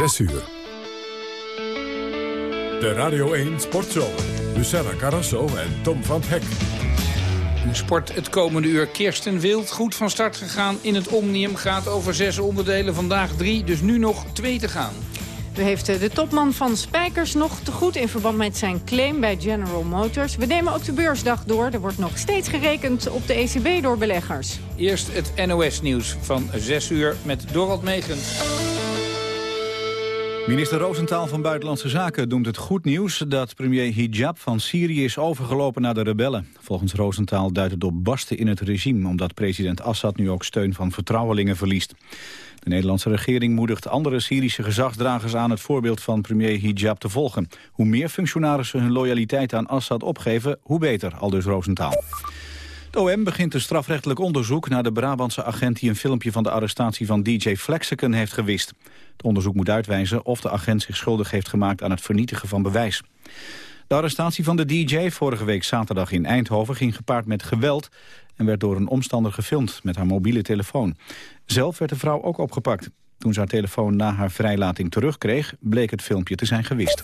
6 uur. De Radio 1 Sportzomer. Lucella Carrasso en Tom van Hek. Sport het komende uur. Kirsten Wild, goed van start gegaan in het Omnium. Gaat over zes onderdelen, vandaag drie, dus nu nog twee te gaan. U heeft eh, de topman van Spijkers nog te goed in verband met zijn claim bij General Motors. We nemen ook de beursdag door. Er wordt nog steeds gerekend op de ECB door beleggers. Eerst het NOS-nieuws van 6 uur met Dorald Megens. Minister Roosentaal van Buitenlandse Zaken noemt het goed nieuws dat premier Hijab van Syrië is overgelopen naar de rebellen. Volgens Roosentaal duidt het op barsten in het regime, omdat president Assad nu ook steun van vertrouwelingen verliest. De Nederlandse regering moedigt andere Syrische gezagsdragers aan het voorbeeld van premier Hijab te volgen. Hoe meer functionarissen hun loyaliteit aan Assad opgeven, hoe beter, aldus Roosentaal. De OM begint een strafrechtelijk onderzoek naar de Brabantse agent... die een filmpje van de arrestatie van DJ Flexicon heeft gewist. Het onderzoek moet uitwijzen of de agent zich schuldig heeft gemaakt... aan het vernietigen van bewijs. De arrestatie van de DJ vorige week zaterdag in Eindhoven... ging gepaard met geweld en werd door een omstander gefilmd met haar mobiele telefoon. Zelf werd de vrouw ook opgepakt. Toen ze haar telefoon na haar vrijlating terugkreeg... bleek het filmpje te zijn gewist.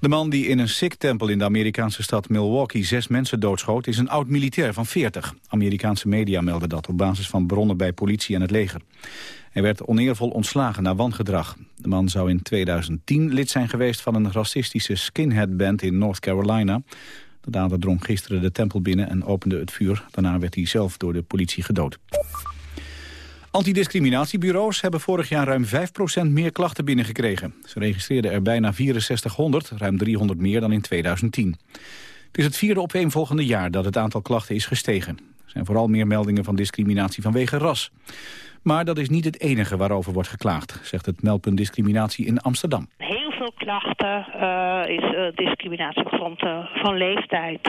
De man die in een Sikh-tempel in de Amerikaanse stad Milwaukee zes mensen doodschoot is een oud-militair van 40. Amerikaanse media melden dat op basis van bronnen bij politie en het leger. Hij werd oneervol ontslagen na wangedrag. De man zou in 2010 lid zijn geweest van een racistische skinhead-band in North Carolina. De dader drong gisteren de tempel binnen en opende het vuur. Daarna werd hij zelf door de politie gedood. Antidiscriminatiebureaus hebben vorig jaar ruim 5% meer klachten binnengekregen. Ze registreerden er bijna 6400, ruim 300 meer dan in 2010. Het is het vierde opeenvolgende jaar dat het aantal klachten is gestegen. Er zijn vooral meer meldingen van discriminatie vanwege ras. Maar dat is niet het enige waarover wordt geklaagd, zegt het meldpunt discriminatie in Amsterdam. Klachten uh, is uh, discriminatie op grond uh, van leeftijd.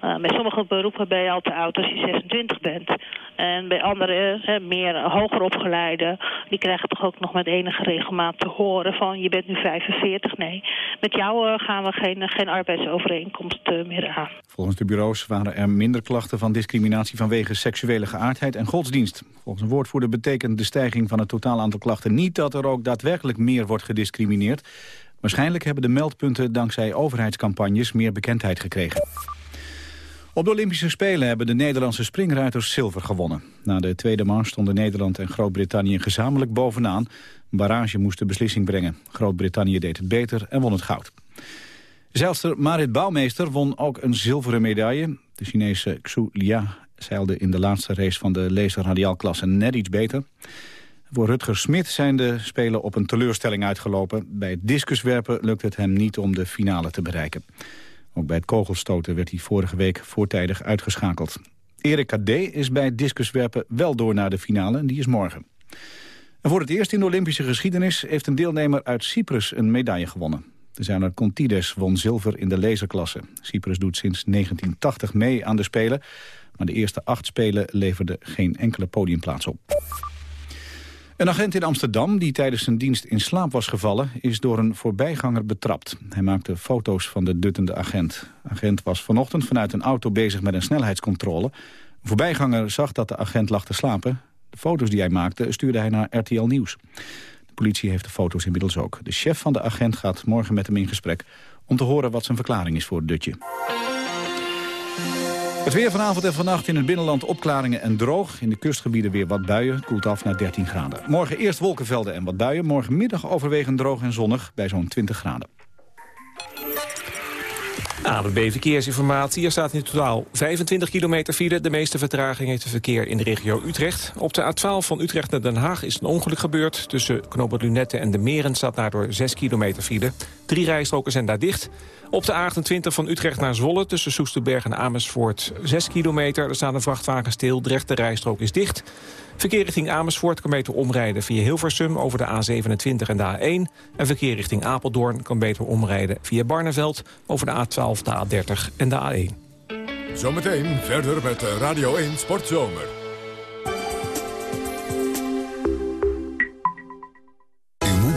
bij sommige beroepen ben je al te oud als je 26 bent. En bij anderen, meer hoger opgeleiden, die krijgen toch ook nog met enige regelmaat te horen van je bent nu 45. Nee, met jou gaan we geen, geen arbeidsovereenkomst meer aan. Volgens de bureaus waren er minder klachten van discriminatie vanwege seksuele geaardheid en godsdienst. Volgens een woordvoerder betekent de stijging van het totaal aantal klachten niet dat er ook daadwerkelijk meer wordt gediscrimineerd. Waarschijnlijk hebben de meldpunten dankzij overheidscampagnes meer bekendheid gekregen. Op de Olympische Spelen hebben de Nederlandse springruiters zilver gewonnen. Na de tweede mars stonden Nederland en Groot-Brittannië gezamenlijk bovenaan. Een barrage moest de beslissing brengen. Groot-Brittannië deed het beter en won het goud. Zeilster Marit Bouwmeester won ook een zilveren medaille. De Chinese Xu Lia zeilde in de laatste race van de laser-radiaalklasse net iets beter. Voor Rutger Smit zijn de Spelen op een teleurstelling uitgelopen. Bij het discuswerpen lukt het hem niet om de finale te bereiken. Ook bij het kogelstoten werd hij vorige week voortijdig uitgeschakeld. Erik Kadé is bij het discuswerpen wel door naar de finale en die is morgen. En voor het eerst in de Olympische geschiedenis heeft een deelnemer uit Cyprus een medaille gewonnen. De zijner Contides won zilver in de laserklasse. Cyprus doet sinds 1980 mee aan de Spelen, maar de eerste acht Spelen leverden geen enkele podiumplaats op. Een agent in Amsterdam die tijdens zijn dienst in slaap was gevallen... is door een voorbijganger betrapt. Hij maakte foto's van de duttende agent. De agent was vanochtend vanuit een auto bezig met een snelheidscontrole. Een voorbijganger zag dat de agent lag te slapen. De foto's die hij maakte stuurde hij naar RTL Nieuws. De politie heeft de foto's inmiddels ook. De chef van de agent gaat morgen met hem in gesprek... om te horen wat zijn verklaring is voor het dutje. Het weer vanavond en vannacht in het binnenland opklaringen en droog. In de kustgebieden weer wat buien. Koelt af naar 13 graden. Morgen eerst wolkenvelden en wat buien. Morgenmiddag overwegend droog en zonnig bij zo'n 20 graden. ABB Verkeersinformatie. Er staat in totaal 25 kilometer file. De meeste vertraging heeft het verkeer in de regio Utrecht. Op de A12 van Utrecht naar Den Haag is een ongeluk gebeurd. Tussen Knoopert Lunette en de Meren staat daardoor 6 kilometer file. Drie rijstroken zijn daar dicht. Op de A28 van Utrecht naar Zwolle tussen Soesterberg en Amersfoort 6 kilometer. Er staat een vrachtwagen stil, de rechte rijstrook is dicht. Verkeer richting Amersfoort kan beter omrijden via Hilversum over de A27 en de A1. En verkeer richting Apeldoorn kan beter omrijden via Barneveld over de A12, de A30 en de A1. Zometeen verder met Radio 1 Sportzomer.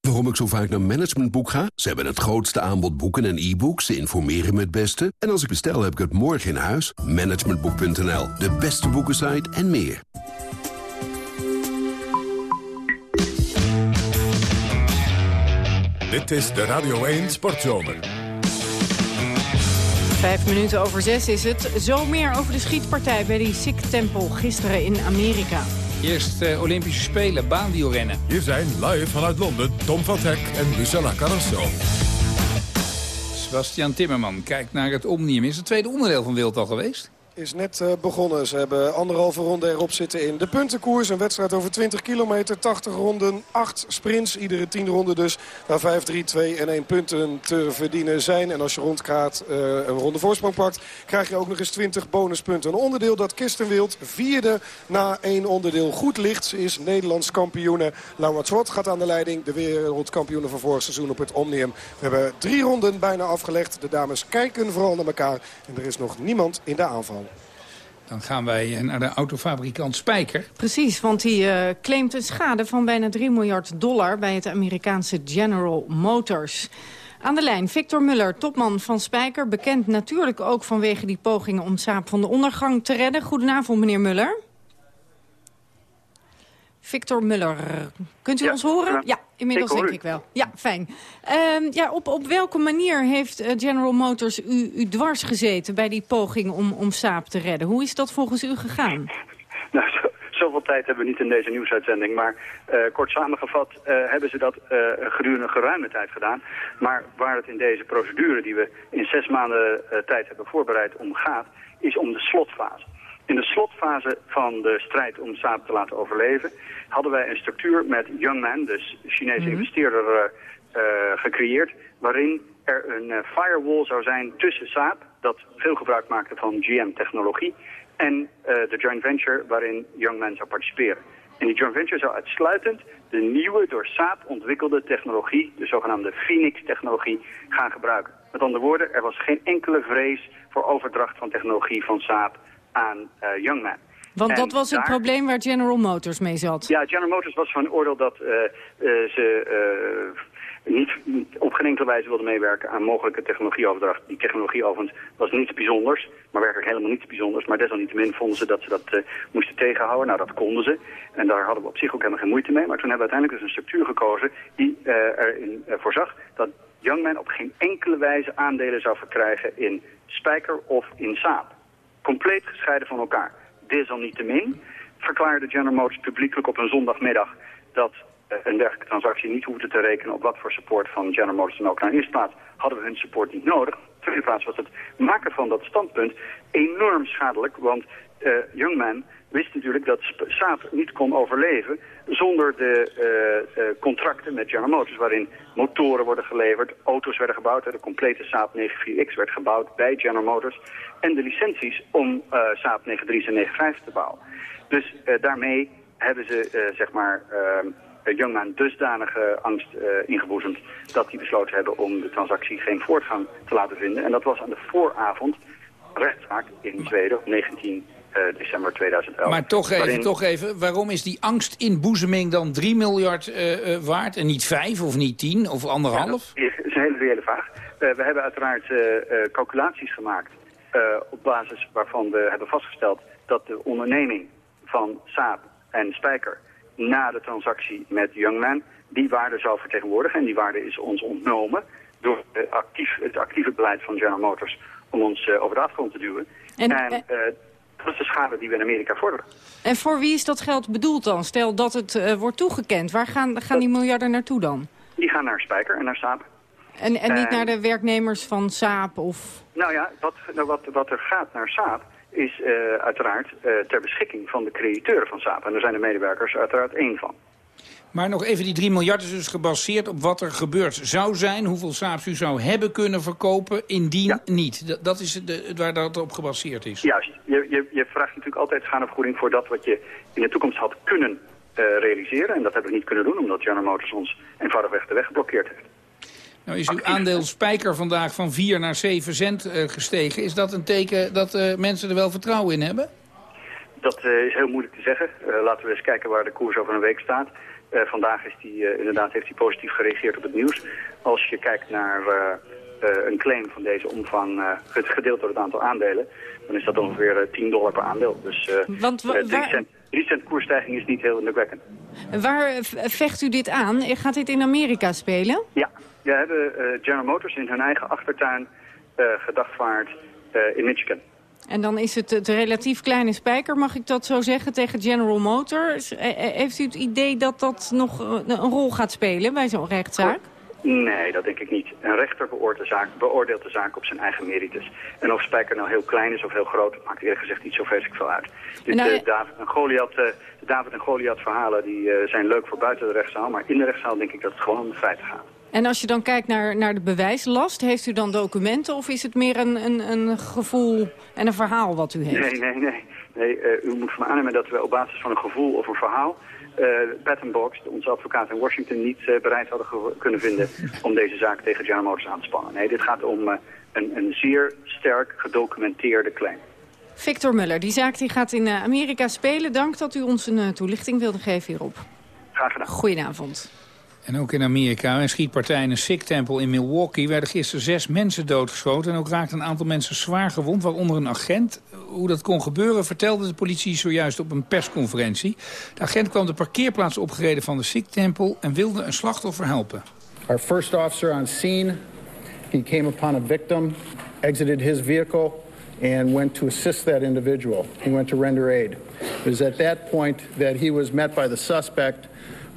Waarom ik zo vaak naar Managementboek ga? Ze hebben het grootste aanbod boeken en e-books. Ze informeren me het beste. En als ik bestel, heb ik het morgen in huis. Managementboek.nl, de beste boekensite en meer. Dit is de Radio 1 Sportzomer. Vijf minuten over zes is het. Zo meer over de schietpartij bij die Sikh Tempel gisteren in Amerika. Eerst uh, Olympische Spelen, baanwielrennen. Hier zijn live vanuit Londen Tom van Hek en Lucella Carrasso. Sebastian Timmerman kijkt naar het Omnium. Is het tweede onderdeel van Wild al geweest? Is net uh, begonnen. Ze hebben anderhalve ronde erop zitten in de puntenkoers. Een wedstrijd over 20 kilometer, 80 ronden, 8 sprints. Iedere 10 ronden dus waar 5, 3, 2 en 1 punten te verdienen zijn. En als je rondkaart uh, een ronde voorsprong pakt, krijg je ook nog eens 20 bonuspunten. Een onderdeel dat Kistenwild vierde na één onderdeel goed ligt. Ze is Nederlands kampioene. Laura Trot gaat aan de leiding. De wereldkampioene van vorig seizoen op het Omnium. We hebben drie ronden bijna afgelegd. De dames kijken vooral naar elkaar. En er is nog niemand in de aanval. Dan gaan wij naar de autofabrikant Spijker. Precies, want die uh, claimt een schade van bijna 3 miljard dollar... bij het Amerikaanse General Motors. Aan de lijn Victor Muller, topman van Spijker. Bekend natuurlijk ook vanwege die pogingen om Saab van de ondergang te redden. Goedenavond, meneer Muller. Victor Muller, kunt u ons horen? Ja, inmiddels ik denk ik wel. Ja, fijn. Uh, ja, op, op welke manier heeft uh, General Motors u, u dwars gezeten bij die poging om, om Saab te redden? Hoe is dat volgens u gegaan? Nou, zo, zoveel tijd hebben we niet in deze nieuwsuitzending. Maar uh, kort samengevat uh, hebben ze dat gedurende een geruime tijd gedaan. Maar waar het in deze procedure die we in zes maanden tijd hebben voorbereid om gaat, is om de slotfase. In de slotfase van de strijd om Saab te laten overleven... hadden wij een structuur met Youngman, dus Chinese Mhm. investeerder, uh, uh, gecreëerd... waarin er een uh, firewall zou zijn tussen Saab, dat veel gebruik maakte van GM-technologie... en de joint venture waarin Youngman zou participeren. En die joint venture zou uitsluitend de nieuwe door Saab ontwikkelde technologie... de zogenaamde Phoenix-technologie, gaan gebruiken. Met andere woorden, er was geen enkele vrees voor overdracht van technologie van Saab aan uh, Youngman. Want dat was het probleem waar General Motors mee zat. Ja, General Motors was van oordeel dat uh, uh, ze niet op geen enkele wijze wilden meewerken aan mogelijke technologieoverdracht. Die technologie overigens was niets bijzonders, maar werkelijk helemaal niets bijzonders. Maar desalniettemin vonden ze dat ze dat moesten tegenhouden. Nou, dat konden ze. En daar hadden we op zich ook helemaal geen moeite mee. Maar toen hebben we uiteindelijk dus een structuur gekozen die erin voorzag dat Youngman op geen enkele wijze aandelen zou verkrijgen in Spijker of in Saab compleet gescheiden van elkaar. Desalniettemin verklaarde General Motors publiekelijk op een zondagmiddag dat uh, een dergelijke transactie niet hoefde te rekenen op wat voor support van General Motors dan ook. Nou, in eerste plaats hadden we hun support niet nodig. In tweede plaats was het maken van dat standpunt enorm schadelijk, want uh, Youngman wist natuurlijk dat Saab niet kon overleven zonder de uh, uh, contracten met General Motors, waarin motoren worden geleverd, auto's werden gebouwd, de complete Saab 94X werd gebouwd bij General Motors en de licenties om uh, Saab 93 en 95 te bouwen. Dus daarmee hebben ze, zeg maar, Youngman dusdanige angst ingeboezemd dat die besloten hebben om de transactie geen voortgang te laten vinden. En dat was aan de vooravond rechtszaak in Zweden op 19 uh, december 2011. Maar toch even, waarin... toch even, waarom is die angstinboezeming dan 3 miljard uh, uh, waard en niet 5 of niet 10 of anderhalf? Ja, dat is een hele reële vraag. we hebben uiteraard calculaties gemaakt op basis waarvan we hebben vastgesteld dat de onderneming van Saab en Spijker na de transactie met Youngman die waarde zou vertegenwoordigen. En die waarde is ons ontnomen door actief, het actieve beleid van General Motors om ons over de afgrond te duwen. En, en dat is de schade die we in Amerika vorderen. En voor wie is dat geld bedoeld dan? Stel dat het uh, wordt toegekend. Waar gaan, gaan die miljarden naartoe dan? Die gaan naar Spijker en naar Saab. En, en niet uh, naar de werknemers van Saab? Of... Nou ja, wat, wat, wat er gaat naar Saab is uh, uiteraard ter beschikking van de crediteuren van Saab. En daar zijn de medewerkers uiteraard één van. Maar nog even, die 3 miljard is dus gebaseerd op wat er gebeurd zou zijn. Hoeveel Saabs u zou hebben kunnen verkopen, indien niet. Dat, is de, waar dat op gebaseerd is. Juist. Je, je, je vraagt natuurlijk altijd schadevergoeding voor dat wat je in de toekomst had kunnen uh, realiseren. En dat hebben we niet kunnen doen, omdat General Motors ons eenvoudigweg de weg geblokkeerd heeft. Nou is uw aandeel spijker vandaag van 4 naar 7 cent uh, gestegen. Is dat een teken dat uh, mensen er wel vertrouwen in hebben? Dat is heel moeilijk te zeggen. laten we eens kijken waar de koers over een week staat. Uh, vandaag is die, uh, inderdaad heeft hij positief gereageerd op het nieuws. Als je kijkt naar uh, een claim van deze omvang, gedeeld door het aantal aandelen, dan is dat ongeveer 10 dollar per aandeel. Dus Want, 3 cent, cent koersstijging is niet heel indrukwekkend. Waar vecht u dit aan? Gaat dit in Amerika spelen? Ja, we hebben General Motors in hun eigen achtertuin gedagvaard in Michigan. En dan is het het relatief kleine spijker, mag ik dat zo zeggen, tegen General Motors. Heeft u het idee dat dat nog een rol gaat spelen bij zo'n rechtszaak? Nee, dat denk ik niet. Een rechter beoordeelt de, zaak, beoordeelt de zaak op zijn eigen merites. En of Spijker nou heel klein is of heel groot, maakt eerlijk gezegd niet zo vreselijk veel uit. Dit, nou, uh, David en Goliath, uh, de David en Goliath verhalen die, uh, zijn leuk voor buiten de rechtszaal. Maar in de rechtszaal denk ik dat het gewoon om de feiten gaat. En als je dan kijkt naar, naar de bewijslast, heeft u dan documenten of is het meer een, een, een gevoel en een verhaal wat u heeft? Nee, nee, nee. nee uh, u moet van me aannemen dat we op basis van een gevoel of een verhaal uh, Box, onze advocaat in Washington, niet uh, bereid hadden kunnen vinden om deze zaak tegen General Motors aan te spannen. Nee, dit gaat om een, een zeer sterk gedocumenteerde claim. Victor Muller, die zaak die gaat in Amerika spelen. Dank dat u ons een toelichting wilde geven hierop. Graag gedaan. Goedenavond. En ook in Amerika, een schietpartij in een Sikh-tempel in Milwaukee... werden gisteren zes mensen doodgeschoten. En ook raakten een aantal mensen zwaar gewond, waaronder een agent. Hoe dat kon gebeuren vertelde de politie zojuist op een persconferentie. De agent kwam de parkeerplaats opgereden van de Sikh-tempel... en wilde een slachtoffer helpen. Our first officer on scene, he came upon a victim, exited his vehicle... and went to assist that individual. He went to render aid. It was at that point that he was met by the suspect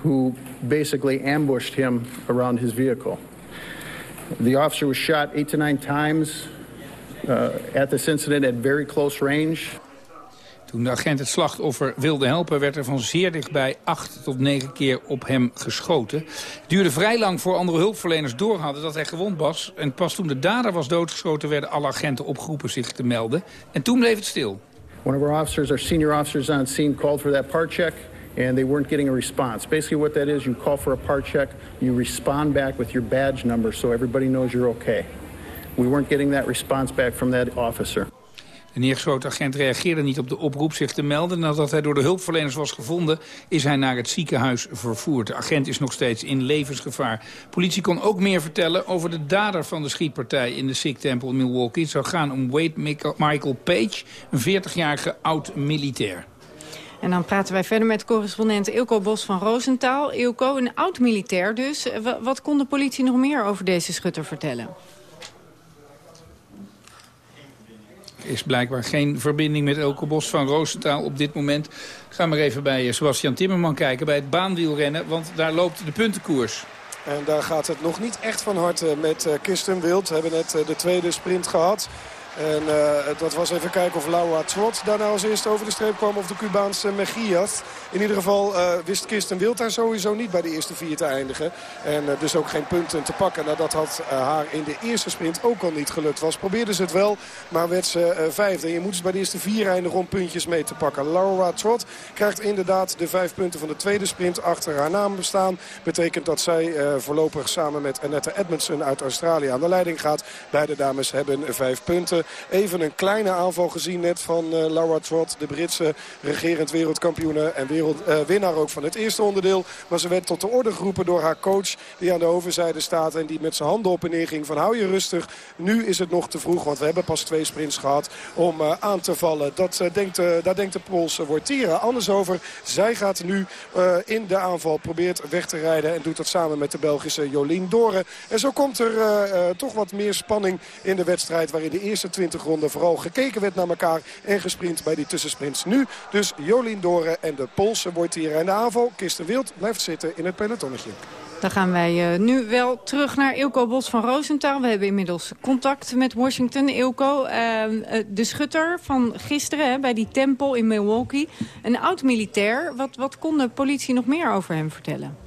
who basically ambushed him around his vehicle. The officer was shot eight to nine times uh, at this incident at very close range. Toen de agent het slachtoffer wilde helpen... werd er van zeer dichtbij acht tot negen keer op hem geschoten. Het duurde vrij lang voor andere hulpverleners door hadden dat hij gewond was. En pas toen de dader was doodgeschoten... werden alle agenten opgeroepen zich te melden. En toen bleef het stil. One of our officers, our senior officers on scene, called for that part check and they weren't getting a response. Basically what that is, you call for a part check, you respond back with your badge number so everybody knows you're okay. We weren't getting that response back from that officer. De neergeschoten agent reageerde niet op de oproep zich te melden. Nadat hij door de hulpverleners was gevonden, is hij naar het ziekenhuis vervoerd. De agent is nog steeds in levensgevaar. Politie kon ook meer vertellen over de dader van de schietpartij in de Sikh Temple in Milwaukee. Het zou gaan om Wade Michael Page, een 40-jarige oud-militair. En dan praten wij verder met correspondent Ilko Bos van Roosentaal. Ilko, een oud-militair dus. Wat kon de politie nog meer over deze schutter vertellen? Er is blijkbaar geen verbinding met Ilko Bos van Roosentaal op dit moment. Ga maar even bij eh, Sebastian Timmerman kijken, bij het baanwielrennen. Want daar loopt de puntenkoers. En daar gaat het nog niet echt van harte met uh, Kirsten Wild. We hebben net de tweede sprint gehad. En uh, dat was even kijken of Laura Trot daar nou als eerste over de streep kwam. Of de Cubaanse Mejias. In ieder geval uh, wist Kirsten Wild daar sowieso niet bij de eerste vier te eindigen. En uh, dus ook geen punten te pakken. Nadat had haar in de eerste sprint ook al niet gelukt was. Probeerde ze het wel, maar werd ze vijfde. En je moet dus bij de eerste vier eindigen om puntjes mee te pakken. Laura Trot krijgt inderdaad de vijf punten van de tweede sprint achter haar naam bestaan. Betekent dat zij voorlopig samen met Annette Edmondson uit Australië aan de leiding gaat. Beide dames hebben vijf punten. Even een kleine aanval gezien net van uh, Laura Trott. De Britse regerend wereldkampioene en wereld, uh, winnaar ook van het eerste onderdeel. Maar ze werd tot de orde geroepen door haar coach die aan de overzijde staat. En die met zijn handen op en neer ging van hou je rustig. Nu is het nog te vroeg want we hebben pas twee sprints gehad om uh, aan te vallen. Dat, denkt, daar denkt de Poolse Wortira anders over. Zij gaat nu in de aanval, probeert weg te rijden. En doet dat samen met de Belgische Jolien Doren. En zo komt er toch wat meer spanning in de wedstrijd. Waarin de eerste 20 ronden vooral gekeken werd naar elkaar en gesprint bij die tussensprints. Nu dus Jolien Doren en de Poolse wordt hier in de aanval. Kirsten Wild blijft zitten in het pelotonnetje. Dan gaan wij uh, nu wel terug naar Ilko Bos van Roosentaal. We hebben inmiddels contact met Washington. Ilko, uh, de schutter van gisteren bij die tempel in Milwaukee. Een oud-militair. Wat, wat kon de politie nog meer over hem vertellen?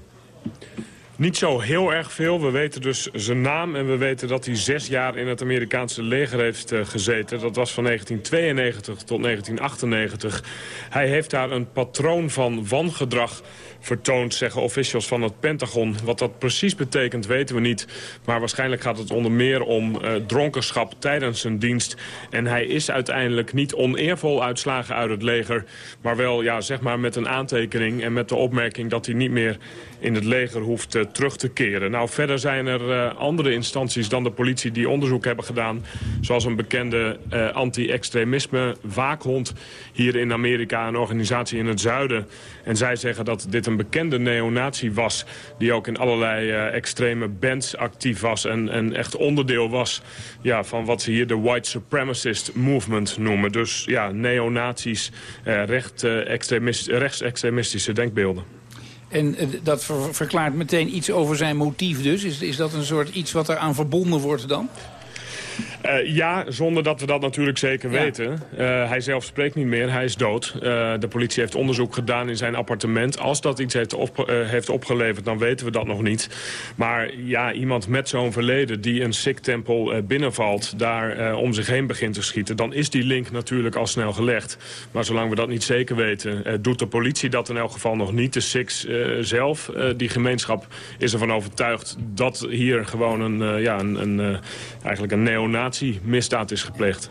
Niet zo heel erg veel. We weten dus zijn naam en we weten dat hij zes jaar in het Amerikaanse leger heeft uh, gezeten. Dat was van 1992 tot 1998. Hij heeft daar een patroon van wangedrag vertoond, zeggen officials van het Pentagon. Wat dat precies betekent weten we niet. Maar waarschijnlijk gaat het onder meer om uh, dronkenschap tijdens zijn dienst. En hij is uiteindelijk niet oneervol uitslagen uit het leger. Maar wel ja, zeg maar met een aantekening en met de opmerking dat hij niet meer in het leger hoeft uh, terug te keren. Nou, verder zijn er uh, andere instanties dan de politie die onderzoek hebben gedaan. Zoals een bekende anti-extremisme waakhond hier in Amerika. Een organisatie in het zuiden. En zij zeggen dat dit een bekende neonazi was. Die ook in allerlei extreme bands actief was. En, echt onderdeel was ja, van wat ze hier de white supremacist movement noemen. Dus ja, neonazis, recht, rechtsextremistische denkbeelden. En eh, dat verklaart meteen iets over zijn motief dus. Is, is dat een soort iets wat eraan verbonden wordt dan? Uh, ja, zonder dat we dat natuurlijk zeker ja. weten. Uh, hij zelf spreekt niet meer, hij is dood. Uh, de politie heeft onderzoek gedaan in zijn appartement. Als dat iets heeft, op, heeft opgeleverd, dan weten we dat nog niet. Maar ja, iemand met zo'n verleden die een Sikh-tempel binnenvalt... daar om zich heen begint te schieten... dan is die link natuurlijk al snel gelegd. Maar zolang we dat niet zeker weten, doet de politie dat in elk geval nog niet. De Sikhs zelf, die gemeenschap, is ervan overtuigd... dat hier gewoon een, ja, een, een eigenlijk een misdaad is gepleegd.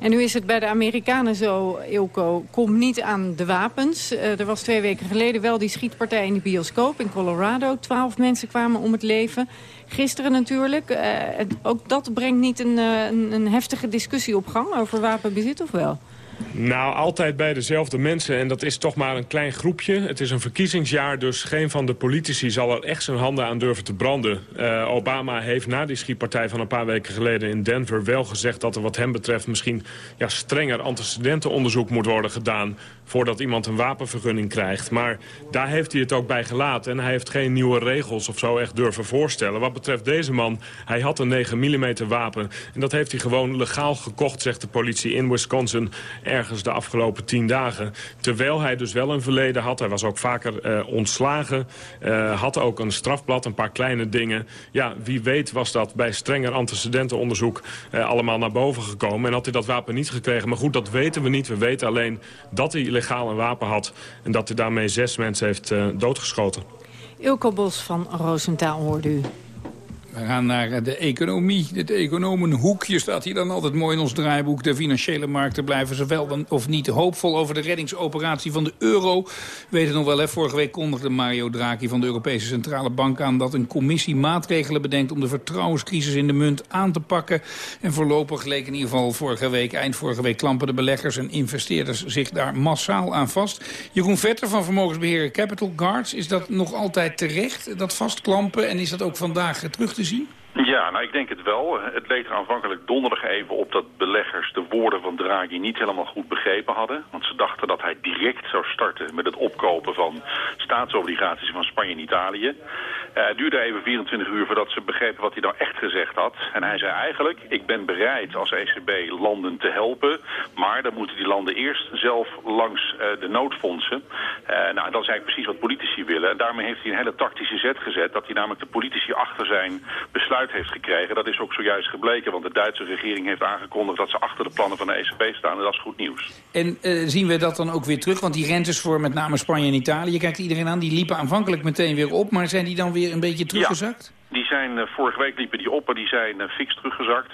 En nu is het bij de Amerikanen zo, Ilko, kom niet aan de wapens. Uh, er was twee weken geleden wel die schietpartij in de bioscoop in Colorado. Twaalf mensen kwamen om het leven. Gisteren natuurlijk. Uh, ook dat brengt niet een, uh, een, een heftige discussie op gang over wapenbezit, of wel? Nou, altijd bij dezelfde mensen. En dat is toch maar een klein groepje. Het is een verkiezingsjaar, dus geen van de politici zal er echt zijn handen aan durven te branden. Uh, Obama heeft na die schietpartij van een paar weken geleden in Denver wel gezegd dat er wat hem betreft misschien ja, strenger antecedentenonderzoek moet worden gedaan voordat iemand een wapenvergunning krijgt. Maar daar heeft hij het ook bij gelaten. En hij heeft geen nieuwe regels of zo echt durven voorstellen. Wat betreft deze man, hij had een 9 mm wapen. En dat heeft hij gewoon legaal gekocht, zegt de politie in Wisconsin... ergens de afgelopen tien dagen. Terwijl hij dus wel een verleden had. Hij was ook vaker uh, ontslagen. Uh, had ook een strafblad, een paar kleine dingen. Ja, wie weet was dat bij strenger antecedentenonderzoek... Uh, allemaal naar boven gekomen. En had hij dat wapen niet gekregen. Maar goed, dat weten we niet. We weten alleen dat hij legaal een wapen had... en dat hij daarmee zes mensen heeft doodgeschoten. Ilko Bos van Roosentaal hoorde u. We gaan naar de economie. Het economenhoekje staat hier dan altijd mooi in ons draaiboek. De financiële markten blijven zowel dan of niet hoopvol over de reddingsoperatie van de euro. Weet het nog wel, hè? vorige week kondigde Mario Draghi van de Europese Centrale Bank aan... dat een commissie maatregelen bedenkt om de vertrouwenscrisis in de munt aan te pakken. En voorlopig leek in ieder geval vorige week, eind vorige week... klampen de beleggers en investeerders zich daar massaal aan vast. Jeroen Vetter van vermogensbeheerder Capital Guards, is dat nog altijd terecht, dat vastklampen? En is dat ook vandaag terug te te zien? Ja, nou ik denk het wel. Het leek er aanvankelijk donderdag even op dat beleggers de woorden van Draghi niet helemaal goed begrepen hadden. Want ze dachten dat hij direct zou starten met het opkopen van staatsobligaties van Spanje en Italië. Uh, het duurde even 24 uur voordat ze begrepen wat hij nou echt gezegd had. En hij zei eigenlijk, ik ben bereid als ECB landen te helpen, maar dan moeten die landen eerst zelf langs uh, de noodfondsen. Uh, nou, dat is eigenlijk precies wat politici willen. En daarmee heeft hij een hele tactische zet gezet, dat hij namelijk de politici achter zijn besluit heeft gekregen. Dat is ook zojuist gebleken, want de Duitse regering heeft aangekondigd dat ze achter de plannen van de ECB staan. En dat is goed nieuws. En uh, zien we dat dan ook weer terug? Want die rentes voor met name Spanje en Italië, kijkt iedereen aan, die liepen aanvankelijk meteen weer op. Maar zijn die dan weer een beetje teruggezakt? Ja, die zijn, uh, vorige week liepen die op, maar die zijn uh, fix teruggezakt.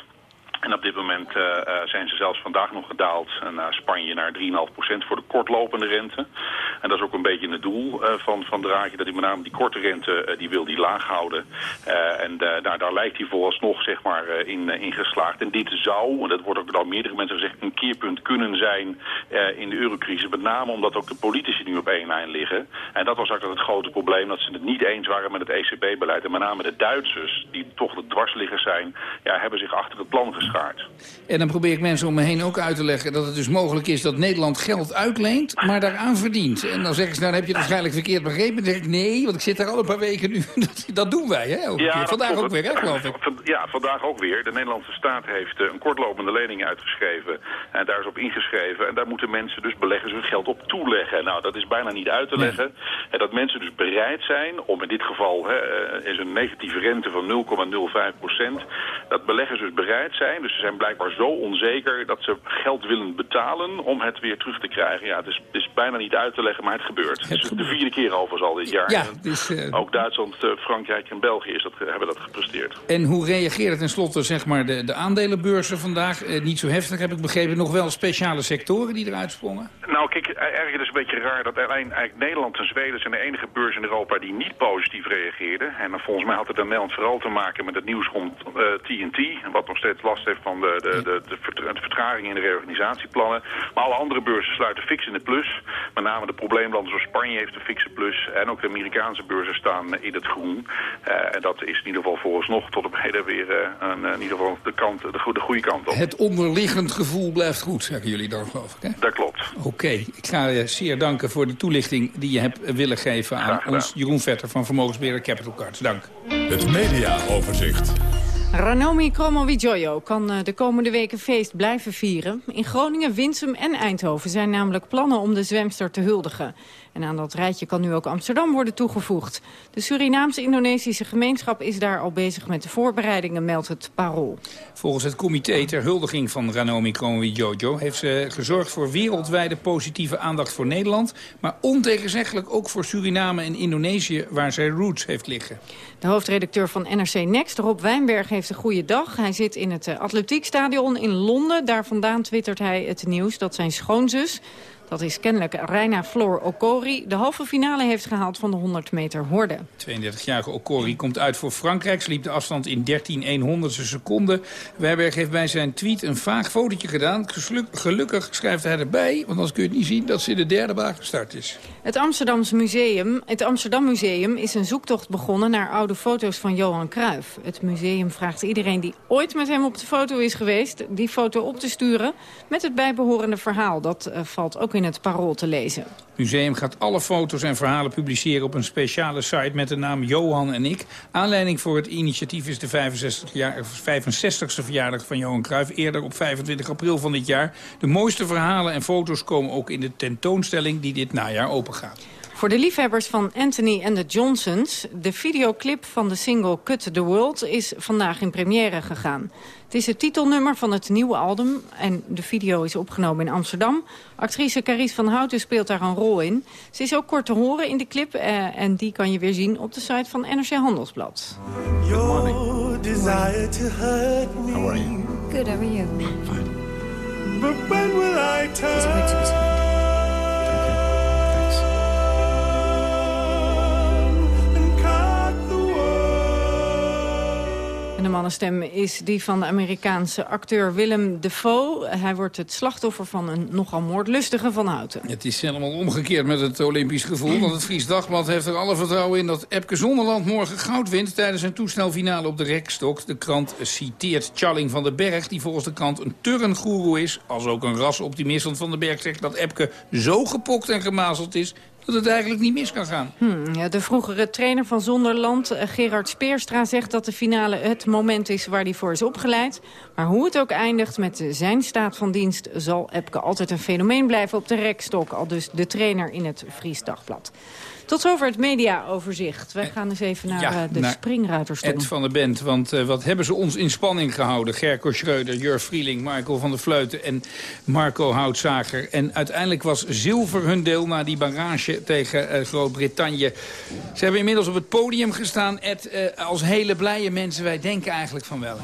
En op dit moment uh, zijn ze zelfs vandaag nog gedaald naar Spanje naar 3,5% voor de kortlopende rente. En dat is ook een beetje het doel uh, van, van Draghi, dat hij met name die korte rente, die wil die laag houden. en daar, daar lijkt hij vooralsnog zeg maar, in, in geslaagd. En dit zou, en dat wordt ook door meerdere mensen gezegd, een keerpunt kunnen zijn in de eurocrisis. Met name omdat ook de politici nu op één lijn liggen. En dat was eigenlijk het grote probleem, dat ze het niet eens waren met het ECB-beleid. En met name de Duitsers, die toch de dwarsliggers zijn, ja, hebben zich achter het plan geschaard. En dan probeer ik mensen om me heen ook uit te leggen dat het dus mogelijk is dat Nederland geld uitleent, maar daaraan verdient. En dan zeggen ze, nou dan heb je het waarschijnlijk verkeerd begrepen. Dan zeg ik, nee, want ik zit daar al een paar weken nu. Dat, doen wij, hè? Ja, Vandaag ook weer, hè, geloof ik. Ja, vandaag ook weer. De Nederlandse staat heeft eh, een kortlopende lening uitgeschreven. En daar is op ingeschreven. En daar moeten mensen dus beleggers hun geld op toeleggen. Nou, dat is bijna niet uit te leggen. En dat mensen dus bereid zijn om in dit geval... Hè, eh, is een negatieve rente van 0,05 procent. Dat beleggers dus bereid zijn. Dus ze zijn blijkbaar zo onzeker dat ze geld willen betalen om het weer terug te krijgen. Ja, het is, het is bijna niet uit te leggen, maar het gebeurt. Het is de vierde keer overigens al dit jaar. Ja, dus, eh, Ook Duitsland, eh, Frankrijk en België is dat, hebben dat gepresteerd. En hoe reageerden tenslotte zeg maar, de, de aandelenbeurzen vandaag? Eh, niet zo heftig, heb ik begrepen. Nog wel speciale sectoren die eruit sprongen? Nou, kijk, eigenlijk is het een beetje raar dat alleen eigenlijk Nederland en Zweden zijn de enige beurs in Europa die niet positief reageerden. En dan volgens mij had het in Nederland vooral te maken met het nieuws rond eh, TNT, wat nog steeds last heeft van de, de, de, de vertraging in de reorganisatieplannen. Maar alle andere beurzen sluiten fix in de plus. Met name de probleemlanden zoals Spanje heeft een fikse plus. En ook de Amerikaanse beurzen staan in het groen. Eh, en dat is in ieder geval vooralsnog tot op heden weer eh, een, eh, in ieder geval de, kant, de, goede, de goede kant op. Het onderliggend gevoel blijft goed, zeggen jullie dan, geloof ik. Hè? Dat klopt. Oké, ik ga je zeer danken voor de toelichting die je hebt willen geven aan ons Jeroen Vetter van Vermogensbeheerder Capital Cards. Dank. Het mediaoverzicht. Ranomi Kromowidjojo kan eh, de komende weken feest blijven vieren. In Groningen, Winsum en Eindhoven zijn namelijk plannen om de zwemster te huldigen. En aan dat rijtje kan nu ook Amsterdam worden toegevoegd. De Surinaams-Indonesische gemeenschap is daar al bezig met de voorbereidingen, meldt het Parool. Volgens het comité ter huldiging van Ranomi Kromowidjojo... heeft ze gezorgd voor wereldwijde positieve aandacht voor Nederland... maar ontegenzeggelijk ook voor Suriname en Indonesië... waar zij roots heeft liggen. De hoofdredacteur van NRC Next, Rob Wijnberg, heeft een goede dag. Hij zit in het eh, atletiekstadion in Londen. Daar vandaan twittert hij het nieuws dat zijn schoonzus... dat is kennelijk Reina Floor Okori... de halve finale heeft gehaald van de 100 meter horde. 32-jarige Okori komt uit voor Frankrijk. Ze liep de afstand in 13 100ste seconden. Wijberg heeft bij zijn tweet een vaag fotootje gedaan. Gelukkig schrijft hij erbij, want anders kun je het niet zien... dat ze in de derde baan gestart is. Het, Amsterdams museum, het Amsterdam Museum is een zoektocht begonnen naar oude foto's van Johan Cruijff. Het museum vraagt iedereen die ooit met hem op de foto is geweest... die foto op te sturen met het bijbehorende verhaal. Dat eh, valt ook in het parool te lezen. Het museum gaat alle foto's en verhalen publiceren op een speciale site met de naam Johan en ik. Aanleiding voor het initiatief is de 65 jaar, 65ste verjaardag van Johan Cruijff, eerder op 25 april van dit jaar. De mooiste verhalen en foto's komen ook in de tentoonstelling die dit najaar opengaat. Voor de liefhebbers van Anthony en de Johnsons... de videoclip van de single Cut the World is vandaag in première gegaan. Het is het titelnummer van het nieuwe album en de video is opgenomen in Amsterdam. Actrice Carice van Houten speelt daar een rol in. Ze is ook kort te horen in de clip eh, en die kan je weer zien op de site van NRC Handelsblad. Your desire to hurt me. How are you? Good, how are you? But when will I turn? Mannenstem is die van de Amerikaanse acteur Willem Dafoe. Hij wordt het slachtoffer van een nogal moordlustige Van Houten. Het is helemaal omgekeerd met het Olympisch gevoel. Want het Fries Dagblad heeft er alle vertrouwen in dat Epke Zonderland morgen goud wint... tijdens een toestelfinale op de rekstok. De krant citeert Charling van den Berg, die volgens de krant een turngoeroe is... als ook een rasoptimist, want Van den Berg zegt dat Epke zo gepokt en gemazeld is... dat het eigenlijk niet mis kan gaan. Hmm, de vroegere trainer van Zonderland, eh, Gerard Speerstra, zegt dat de finale het moment is waar hij voor is opgeleid. Maar hoe het ook eindigt met zijn staat van dienst, zal Epke altijd een fenomeen blijven op de rekstok. Al dus de trainer in het Fries Dagblad. Tot zover het mediaoverzicht. Wij gaan eens even naar eh, de naar springruiterstom. Ed van der Bent, want eh, wat hebben ze ons in spanning gehouden? Gerco Schreuder, Jur Vrieling, Michael van der Vleuten en Marco Houtzager. En uiteindelijk was zilver hun deel na die barrage tegen eh, Groot-Brittannië. Ze hebben inmiddels op het podium gestaan. Ed, eh, als hele blije mensen, wij denken eigenlijk van wel.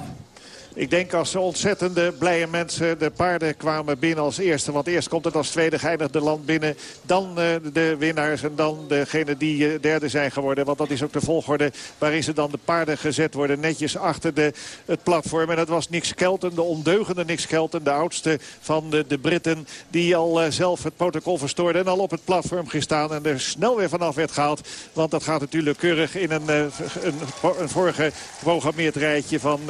Ik denk als ontzettende blije mensen. De paarden kwamen binnen als eerste. Want eerst komt het als tweede geëindigde land binnen. Dan eh, de winnaars en dan degene die eh, derde zijn geworden. Want dat is ook de volgorde waarin ze dan de paarden gezet worden. Netjes achter de, het platform. En dat was Nick Skelton, de ondeugende Nick Skelton. De oudste van de, de Britten. Die al eh, zelf het protocol verstoorde. En al op het platform gestaan. En er snel weer vanaf werd gehaald. Want dat gaat natuurlijk keurig in een, een, een vorige programmeerd rijtje van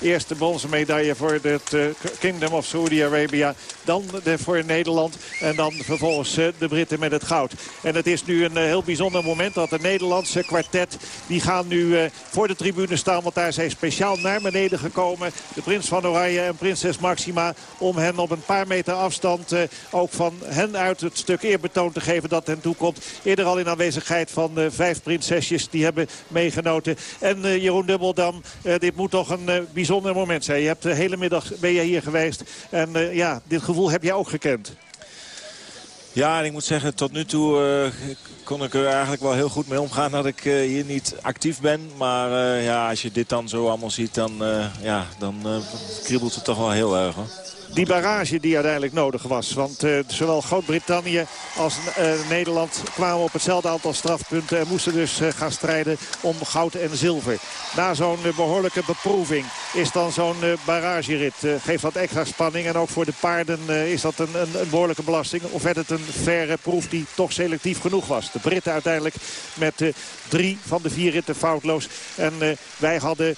eerste boven bronzen medaille voor het Kingdom of Saudi Arabia. Dan de, voor Nederland. En dan vervolgens de Britten met het goud. En het is nu een heel bijzonder moment dat de Nederlandse kwartet... die gaan nu voor de tribune staan. Want daar zijn speciaal naar beneden gekomen. De prins van Oranje en prinses Maxima. Om hen op een paar meter afstand ook van hen uit het stuk eerbetoon te geven dat hen toekomt. Eerder al in aanwezigheid van vijf prinsesjes die hebben meegenoten. En Jeroen Dubbeldam, dit moet toch een bijzonder moment zijn. Je hebt de hele middag ben je hier geweest. En ja, dit gevoel heb jij ook gekend. Ja, ik moet zeggen, tot nu toe uh, kon ik er eigenlijk wel heel goed mee omgaan dat ik uh, hier niet actief ben. Maar ja, als je dit dan zo allemaal ziet, dan, ja, dan kriebelt het toch wel heel erg. Hoor die barrage die uiteindelijk nodig was. Want uh, zowel Groot-Brittannië als uh, Nederland kwamen op hetzelfde aantal strafpunten... en moesten dus uh, gaan strijden om goud en zilver. Na zo'n behoorlijke beproeving is dan zo'n barragerit. geeft wat extra spanning en ook voor de paarden is dat een, een, behoorlijke belasting. Of werd het een verre proef die toch selectief genoeg was. De Britten uiteindelijk met drie van de vier ritten foutloos. En wij hadden 0-8-4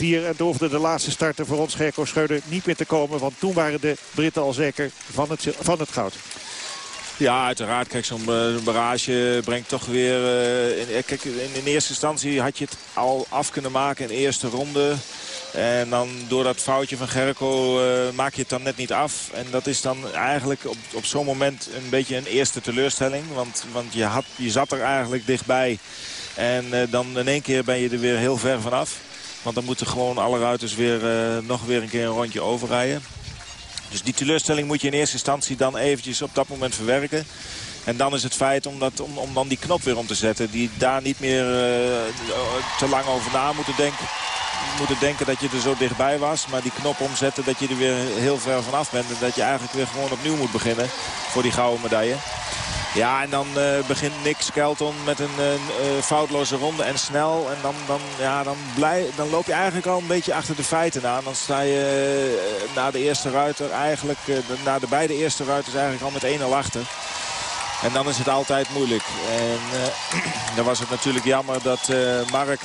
en durfde de laatste starter voor ons Gerko Scheuder niet meer te komen komen. Want toen waren de Britten al zeker van het, van het goud. Ja, uiteraard. Kijk, zo'n eh, barrage brengt toch weer... Uh, in, kijk, in, eerste instantie had je het al af kunnen maken in de eerste ronde. En dan door dat foutje van Gerco uh, maak je het dan net niet af. En dat is dan eigenlijk op, op zo'n moment een beetje een eerste teleurstelling. Want, want je, had, je zat er eigenlijk dichtbij. En uh, dan in één keer ben je er weer heel ver vanaf. Want dan moeten gewoon alle ruiters weer, uh, nog weer een keer een rondje overrijden. Dus die teleurstelling moet je in eerste instantie dan eventjes op dat moment verwerken. En dan is het feit om, dat, om, om dan die knop weer om te zetten. Die daar niet meer uh, te lang over na moeten denken. Moeten denken dat je er zo dichtbij was. Maar die knop omzetten dat je er weer heel ver vanaf bent. En dat je eigenlijk weer gewoon opnieuw moet beginnen voor die gouden medaille. Ja, en dan uh, begint Nick Skelton met een uh, foutloze ronde en snel. En dan, dan, ja, dan, blij, dan loop je eigenlijk al een beetje achter de feiten aan. Dan sta je uh, na de eerste ruiter eigenlijk, na de beide eerste ruiters eigenlijk al met 1-0 achter. En dan is het altijd moeilijk. En dan was het natuurlijk jammer dat Mark...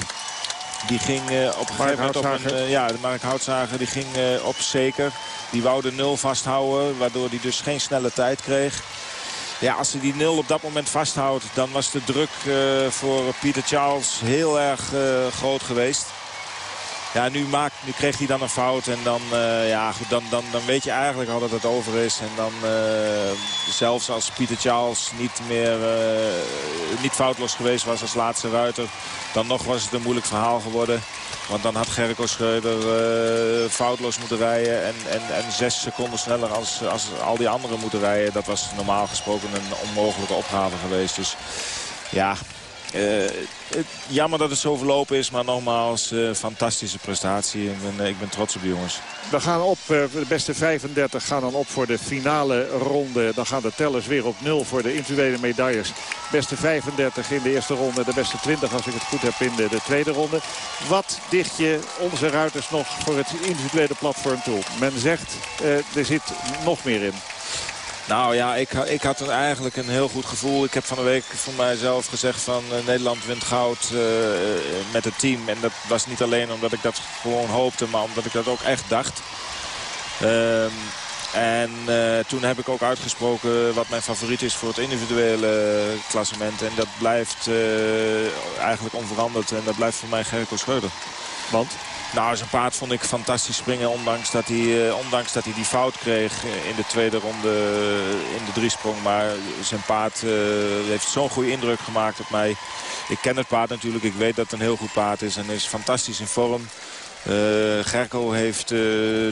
Die ging op een gegeven moment op een... ja, de Mark Houtzager die ging op zeker. Die wou de nul vasthouden, waardoor hij dus geen snelle tijd kreeg. Ja, als hij die nul op dat moment vasthoudt, dan was de druk uh, voor Pieter Charles heel erg uh, groot geweest. Ja, nu, maakt, nu kreeg hij dan een fout en dan, uh, ja, dan, dan, dan weet je eigenlijk al dat het over is. En dan zelfs als Pieter Charles niet meer niet foutloos geweest was als laatste ruiter... dan nog was het een moeilijk verhaal geworden. Want dan had Gerko Schreuder foutloos moeten rijden. En, en, en zes seconden sneller als, als al die anderen moeten rijden. Dat was normaal gesproken een onmogelijke opgave geweest. Dus ja, jammer dat het zo verlopen is, maar nogmaals, uh, fantastische prestatie. Ik ben, ik ben trots op de jongens. We gaan op, de beste 35 gaan dan op voor de finale ronde. Dan gaan de tellers weer op nul voor de individuele medailles. Beste 35 in de eerste ronde, de beste 20 als ik het goed heb in de, de tweede ronde. Wat dicht je onze ruiters nog voor het individuele platform toe? Men zegt, er zit nog meer in. Nou ja, ik, ik had eigenlijk een heel goed gevoel. Ik heb van de week voor mijzelf gezegd van uh, Nederland wint goud uh, met het team. En dat was niet alleen omdat ik dat gewoon hoopte, maar omdat ik dat ook echt dacht. Um, en toen heb ik ook uitgesproken wat mijn favoriet is voor het individuele klassement. En dat blijft eigenlijk onveranderd. En dat blijft voor mij Gerco Schreuder. Want? Nou, zijn paard vond ik fantastisch springen. Ondanks dat hij, uh, ondanks dat hij die fout kreeg in de tweede ronde uh, in de driesprong. Maar zijn paard heeft zo'n goede indruk gemaakt op mij. Ik ken het paard natuurlijk. Ik weet dat het een heel goed paard is. En is fantastisch in vorm. Gerko heeft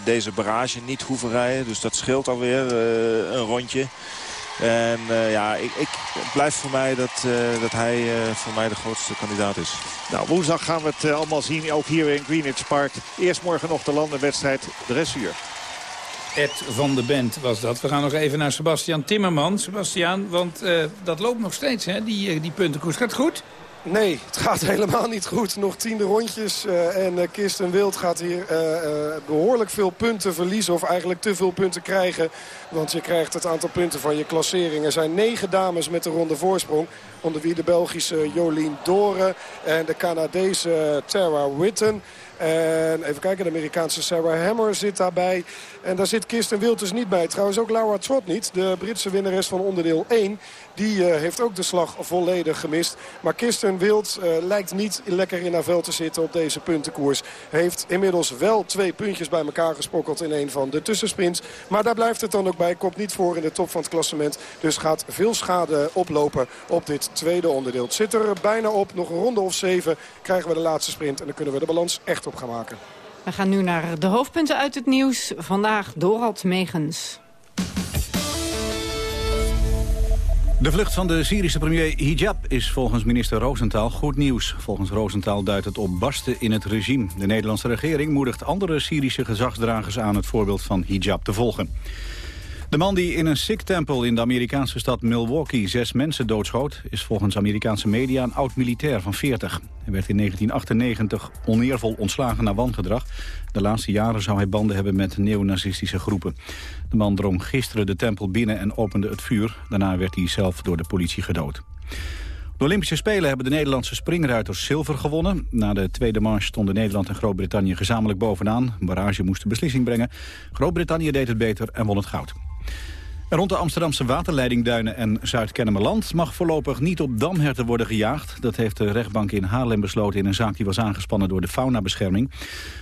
deze barrage niet hoeven rijden. Dus dat scheelt alweer een rondje. En uh, ja, ik, ik, het blijft voor mij dat, uh, dat hij uh, voor mij de grootste kandidaat is. Nou, woensdag gaan we het allemaal zien, ook hier in Greenwich Park. Eerst morgen nog de landenwedstrijd, dressuur. Ed van de Bent was dat. We gaan nog even naar Sebastian Timmerman. Sebastian, want dat loopt nog steeds, hè, die, die puntenkoers. Gaat goed? Nee, het gaat helemaal niet goed. Nog tiende rondjes. Uh, en uh, Kirsten Wild gaat hier uh, behoorlijk veel punten verliezen. Of eigenlijk te veel punten krijgen. Want je krijgt het aantal punten van je klassering. Er zijn negen dames met de ronde voorsprong. Onder wie de Belgische Jolien Doren en de Canadese Tara Witten. En even kijken, de Amerikaanse Sarah Hammer zit daarbij. En daar zit Kirsten Wild dus niet bij. Trouwens ook Laura Trott niet, de Britse winnares van onderdeel 1. Die uh, heeft ook de slag volledig gemist. Maar Kirsten Wild uh, lijkt niet lekker in haar vel te zitten op deze puntenkoers. Heeft inmiddels wel twee puntjes bij elkaar gesprokkeld in een van de tussensprints. Maar daar blijft het dan ook bij. Komt niet voor in de top van het klassement. Dus gaat veel schade oplopen op dit tweede onderdeel. Het zit er bijna op. Nog een ronde of zeven krijgen we de laatste sprint. En dan kunnen we de balans echt op gaan maken. We gaan nu naar de hoofdpunten uit het nieuws. Vandaag Dorald Megens. De vlucht van de Syrische premier Hijab is volgens minister Roosentaal goed nieuws. Volgens Roosentaal duidt het op barsten in het regime. De Nederlandse regering moedigt andere Syrische gezagsdragers aan het voorbeeld van Hijab te volgen. De man die in een Sikh-tempel in de Amerikaanse stad Milwaukee zes mensen doodschoot... is volgens Amerikaanse media een oud-militair van 40. Hij werd in 1998 oneervol ontslagen na wangedrag. De laatste jaren zou hij banden hebben met neonazistische groepen. De man drong gisteren de tempel binnen en opende het vuur. Daarna werd hij zelf door de politie gedood. De Olympische Spelen hebben de Nederlandse springruiters zilver gewonnen. Na de tweede march stonden Nederland en Groot-Brittannië gezamenlijk bovenaan. Barrage moest de beslissing brengen. Groot-Brittannië deed het beter en won het goud. Rond de Amsterdamse waterleidingduinen en Zuid-Kennemerland... mag voorlopig niet op damherten worden gejaagd. Dat heeft de rechtbank in Haarlem besloten in een zaak die was aangespannen door de faunabescherming.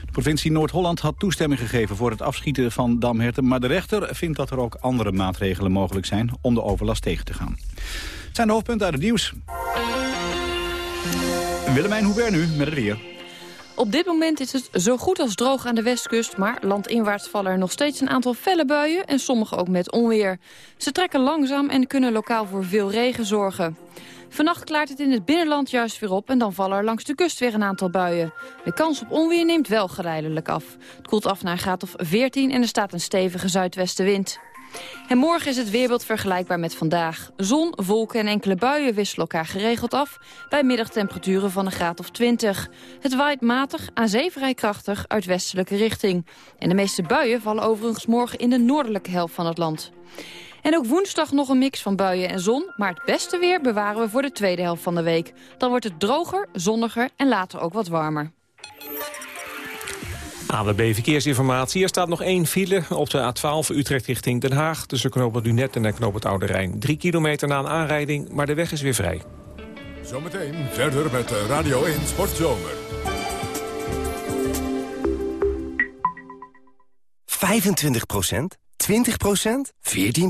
De provincie Noord-Holland had toestemming gegeven voor het afschieten van damherten... maar de rechter vindt dat er ook andere maatregelen mogelijk zijn om de overlast tegen te gaan. Zijn de hoofdpunten uit het nieuws. Willemijn Hubert nu met het weer. Op dit moment is het zo goed als droog aan de westkust... maar landinwaarts vallen er nog steeds een aantal felle buien... en sommige ook met onweer. Ze trekken langzaam en kunnen lokaal voor veel regen zorgen. Vannacht klaart het in het binnenland juist weer op... en dan vallen er langs de kust weer een aantal buien. De kans op onweer neemt wel geleidelijk af. Het koelt af naar een graad of 14 en er staat een stevige zuidwestenwind. En morgen is het weerbeeld vergelijkbaar met vandaag. Zon, wolken en enkele buien wisselen elkaar geregeld af... bij middagtemperaturen van een graad of 20. Het waait matig, aan zee vrij krachtig, uit westelijke richting. En de meeste buien vallen overigens morgen in de noordelijke helft van het land. En ook woensdag nog een mix van buien en zon. Maar het beste weer bewaren we voor de tweede helft van de week. Dan wordt het droger, zonniger en later ook wat warmer. AWB Verkeersinformatie. Er staat nog één file op de A12 Utrecht richting Den Haag... tussen knoop Lunet en knoop het Oude Rijn. Drie kilometer na een aanrijding, maar de weg is weer vrij. Zometeen verder met Radio 1 Sportzomer. 25% 20% 14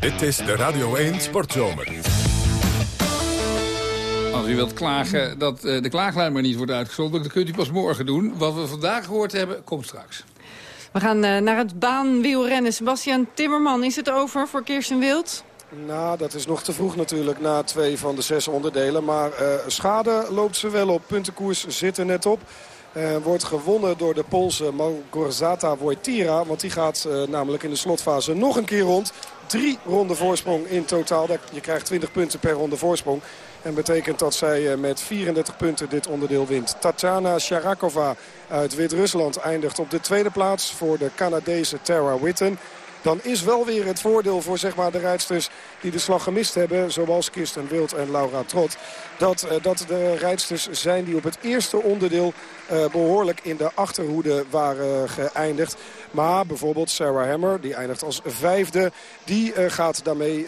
Dit is de Radio 1 Sportzomer. Als u wilt klagen dat uh, de klaaglijn maar niet wordt uitgezonden... dan kunt u pas morgen doen. Wat we vandaag gehoord hebben, komt straks. We gaan uh, naar het baanwielrennen. Sebastian Timmerman, is het over voor Kirsten Wild? Nou, dat is nog te vroeg natuurlijk na twee van de zes onderdelen. Maar uh, schade loopt ze wel op. Puntenkoers zit er net op. Uh, wordt gewonnen door de Poolse Małgorzata Wojtira. Want die gaat uh, namelijk in de slotfase nog een keer rond. Drie ronden voorsprong in totaal. Je krijgt 20 punten per ronde voorsprong. En betekent dat zij met 34 punten dit onderdeel wint. Tatjana Sharakova uit Wit-Rusland eindigt op de tweede plaats voor de Canadese Tara Witten. Dan is wel weer het voordeel voor zeg maar, de rijdsters die de slag gemist hebben. Zoals Kirsten Wild en Laura Trot. Dat, uh, dat de rijdsters zijn die op het eerste onderdeel uh, behoorlijk in de achterhoede waren geëindigd. Maar bijvoorbeeld Sarah Hammer, die eindigt als vijfde. Die gaat daarmee,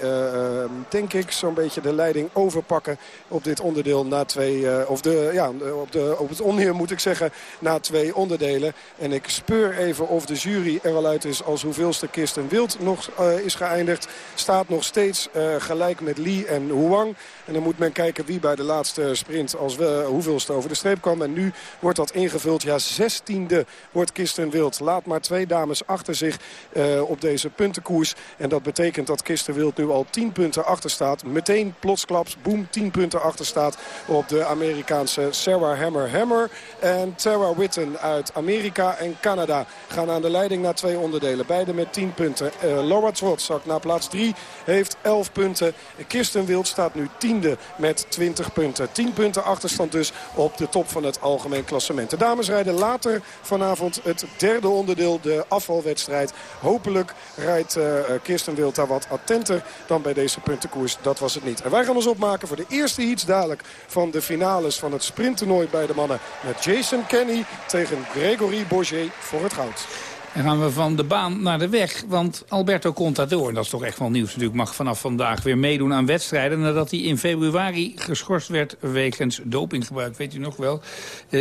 denk ik, zo'n beetje de leiding overpakken op dit onderdeel na twee... of de, ja, op, de, op het onheer moet ik zeggen, na twee onderdelen. En ik speur even of de jury er al uit is als hoeveelste Kirsten Wild nog is geëindigd. Staat nog steeds gelijk met Lee en Huang. En dan moet men kijken wie bij de laatste sprint als hoeveelste over de streep kwam. En nu wordt dat ingevuld. Ja, zestiende wordt Kirsten Wild. Laat maar twee dames achter zich uh, op deze puntenkoers. En dat betekent dat Kirsten Wild nu al 10 punten achter staat. Meteen plotsklaps, boem, 10 punten achter staat op de Amerikaanse Sarah Hammer Hammer. En Tara Witten uit Amerika en Canada gaan aan de leiding naar twee onderdelen. Beide met 10 punten. Uh, Laura Trot zakt naar plaats 3, heeft 11 punten. Kirsten Wild staat nu 10 met 20 punten. 10 punten achterstand dus op de top van het algemeen klassement. De dames rijden later vanavond het derde onderdeel, de afvalwedstrijd. Hopelijk rijdt uh, Kirsten Wild daar wat attenter dan bij deze puntenkoers. Dat was het niet. En wij gaan ons opmaken voor de eerste heats dadelijk van de finales van het sprinttoernooi bij de mannen. Met Jason Kenny tegen Gregory Bourget voor het goud. Dan gaan we van de baan naar de weg. Want Alberto Contador, en dat is toch echt wel nieuws natuurlijk... mag vanaf vandaag weer meedoen aan wedstrijden... nadat hij in februari geschorst werd wegens dopinggebruik. Weet u nog wel? 0,00000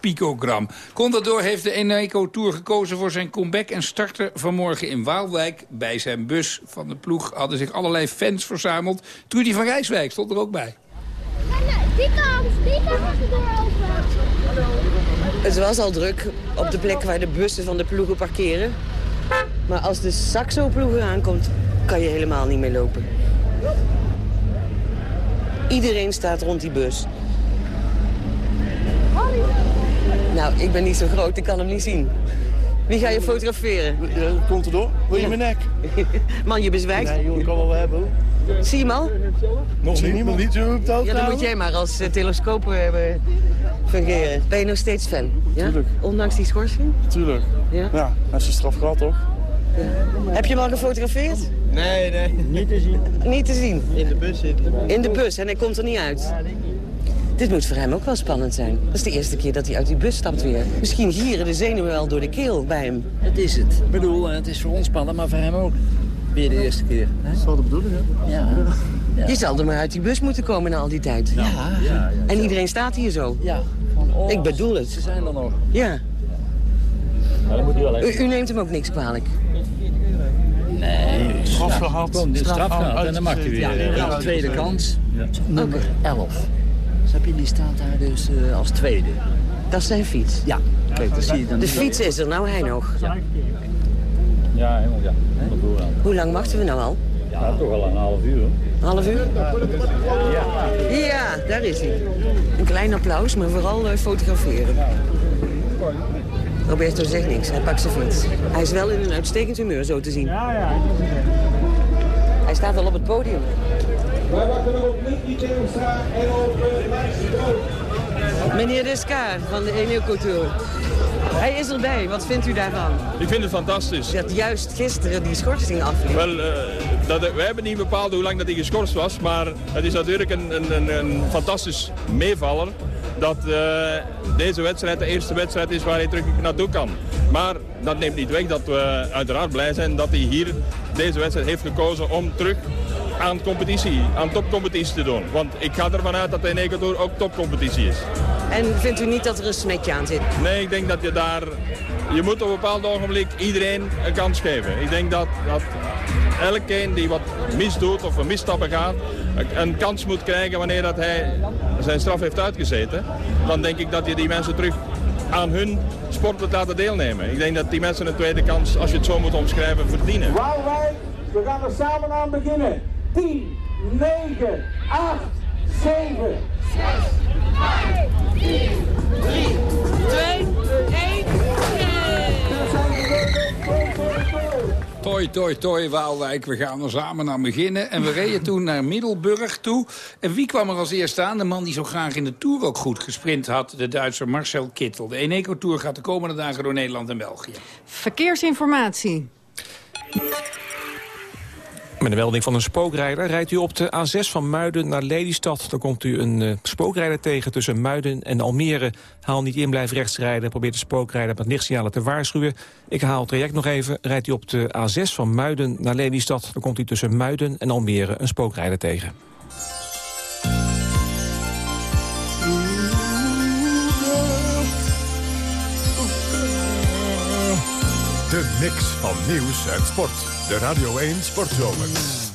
picogram. Contador heeft de Eneco Tour gekozen voor zijn comeback... en startte vanmorgen in Waalwijk. Bij zijn bus van de ploeg hadden zich allerlei fans verzameld. Trudy van Rijswijk stond er ook bij. Die kant, die kant was de deur. Het was al druk op de plek waar de bussen van de ploegen parkeren. Maar als de Saxo-ploeg aankomt, kan je helemaal niet meer lopen. Iedereen staat rond die bus. Nou, ik ben niet zo groot, ik kan hem niet zien. Wie ga je fotograferen? Ja, komt er door. Wil je mijn nek? Man, je bezwijkt. Nee, joh, ik kan wel hebben. Zie je hem al? Nog niet, nog niet zo op Ja, dan moet jij maar als uh, telescoop hebben fungeren. Ben je nog steeds fan? Ja? Tuurlijk. Ondanks die schorsing? Tuurlijk. Ja? Ja, hij is straf gehad, toch? Ja. Heb je hem al gefotografeerd? Nee, nee. Niet te zien. Niet te zien? In de bus zit In de bus en hij komt er niet uit? Dit moet voor hem ook wel spannend zijn. Dat is de eerste keer dat hij uit die bus stapt weer. Misschien gieren de zenuwen wel door de keel bij hem. Het is het. Ik bedoel, het is voor ons spannend, maar voor hem ook. Weer de eerste keer. Dat is wel de bedoeling, hè? Ja. ja. Je zal er maar uit die bus moeten komen na al die tijd. Ja. ja, ja en iedereen staat hier zo. Ja. Van, oh, Ik bedoel het. Ze zijn er nog. Ja. Maar dan moet u, u, u neemt hem ook niks kwalijk? Nee. Straf gehad. De straf gehad en dan mag hij weer. Ja, tweede kans. Nummer 11. Snap je, die staat daar dus uh, als tweede. Dat is zijn fiets? Ja. Kijk, dat zie je dan de fiets is er, nou hij nog. Ja, ja helemaal ja. Hoe lang wachten we nou al? Ja, toch al een half uur. Een half uur? Ja. Ja, daar is hij. Een klein applaus, maar vooral uh, fotograferen. Roberto zegt niks, hij pakt zijn fiets. Hij is wel in een uitstekend humeur, zo te zien. Ja, ja. Hij staat al op het podium. Wij wachten op Nicky Teemstra en op Meneer Descar van de Eneco Tour. Hij is erbij. Wat vindt u daarvan? Ik vind het fantastisch. Dat juist gisteren die schorsing afliep. Wel, uh, dat, wij hebben niet bepaald hoe lang dat hij geschorst was. Maar het is natuurlijk een, een, een fantastisch meevaller dat uh, deze wedstrijd de eerste wedstrijd is waar hij terug naartoe kan. Maar dat neemt niet weg dat we uiteraard blij zijn dat hij hier deze wedstrijd heeft gekozen om terug aan competitie, aan topcompetitie te doen. Want ik ga ervan uit dat in Ecuador ook topcompetitie is. En vindt u niet dat er een smetje aan zit? Nee, ik denk dat je daar... Je moet op een bepaald ogenblik iedereen een kans geven. Ik denk dat, dat elkeen die wat misdoet of een misstap gaat, een kans moet krijgen wanneer dat hij zijn straf heeft uitgezeten. Dan denk ik dat je die mensen terug aan hun sport moet laten deelnemen. Ik denk dat die mensen een tweede kans, als je het zo moet omschrijven, verdienen. Waalwijk, we gaan er samen aan beginnen. 10, 9, 8, 7, 6, 5, 4, 3, 2, Toi, toi, toi, Waalwijk. We gaan er samen aan beginnen. En we reden toen naar Middelburg toe. En wie kwam er als eerste aan? De man die zo graag in de Tour ook goed gesprint had. De Duitser Marcel Kittel. De Eneco Tour gaat de komende dagen door Nederland en België. Verkeersinformatie. Met een melding van een spookrijder rijdt u op de A6 van Muiden naar Lelystad. Dan komt u een uh, spookrijder tegen tussen Muiden en Almere. Haal niet in, blijf rechts rijden. Probeer de spookrijder met lichtsignalen te waarschuwen. Ik haal het traject nog even. Rijdt u op de A6 van Muiden naar Lelystad. Dan komt u tussen Muiden en Almere een spookrijder tegen. De mix van nieuws en sport. De Radio 1 Sportzomer.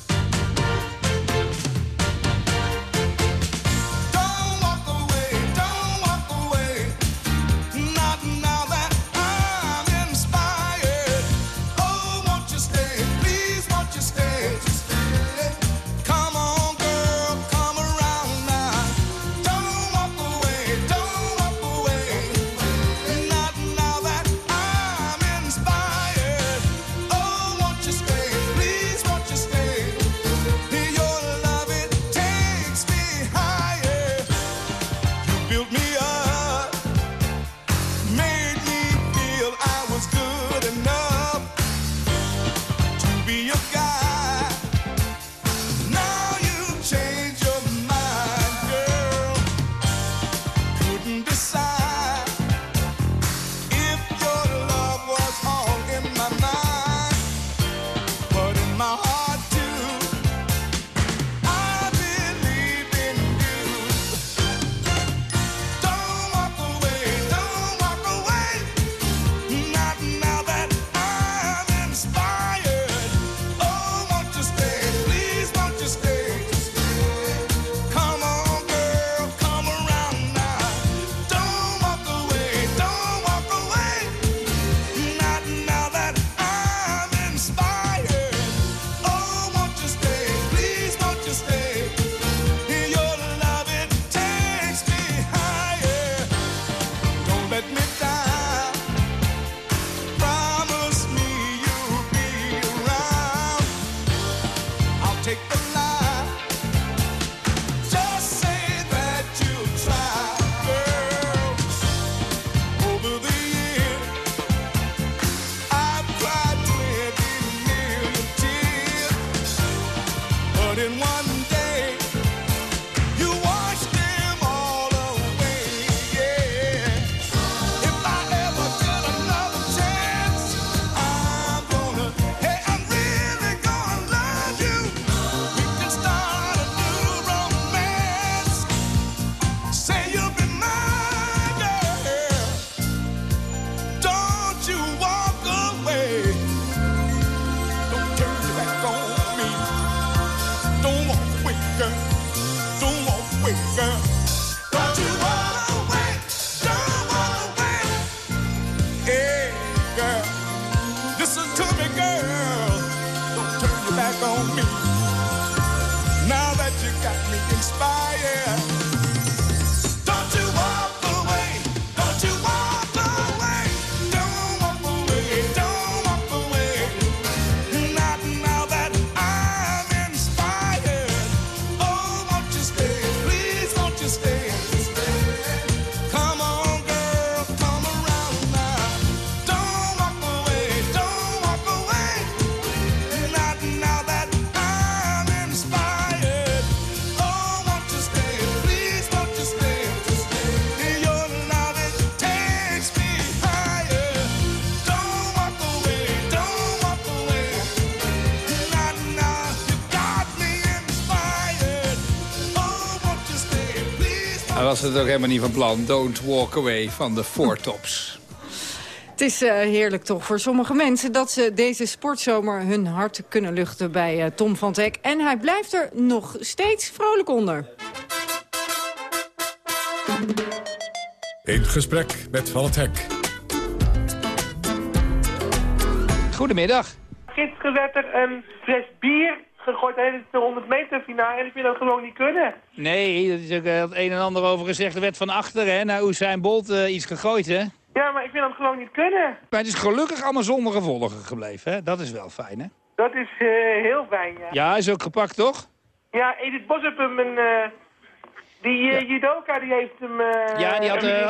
Het ook helemaal niet van plan. Don't walk away van de Four Tops. Het is uh, heerlijk toch voor sommige mensen dat ze deze sportzomer hun hart kunnen luchten bij uh, Tom van Teck. En hij blijft er nog steeds vrolijk onder. In gesprek met Van het Hek. Goedemiddag. Gisteren werd er een fles bier gegooid tijdens de 100 meter finale en ik vind dat gewoon niet kunnen. Nee, dat is ook het een en ander over gezegd. Er werd van achter hè, naar Usain Bolt uh, iets gegooid, hè? Ja, maar ik vind dat gewoon niet kunnen. Maar het is gelukkig allemaal zonder gevolgen gebleven, hè? Dat is wel fijn, hè? Dat is uh, heel fijn, ja. Ja, is ook gepakt, toch? Ja, Edith Bos heeft hem een... Uh, die uh, ja. judoka die heeft hem uh, ja, die had, uh,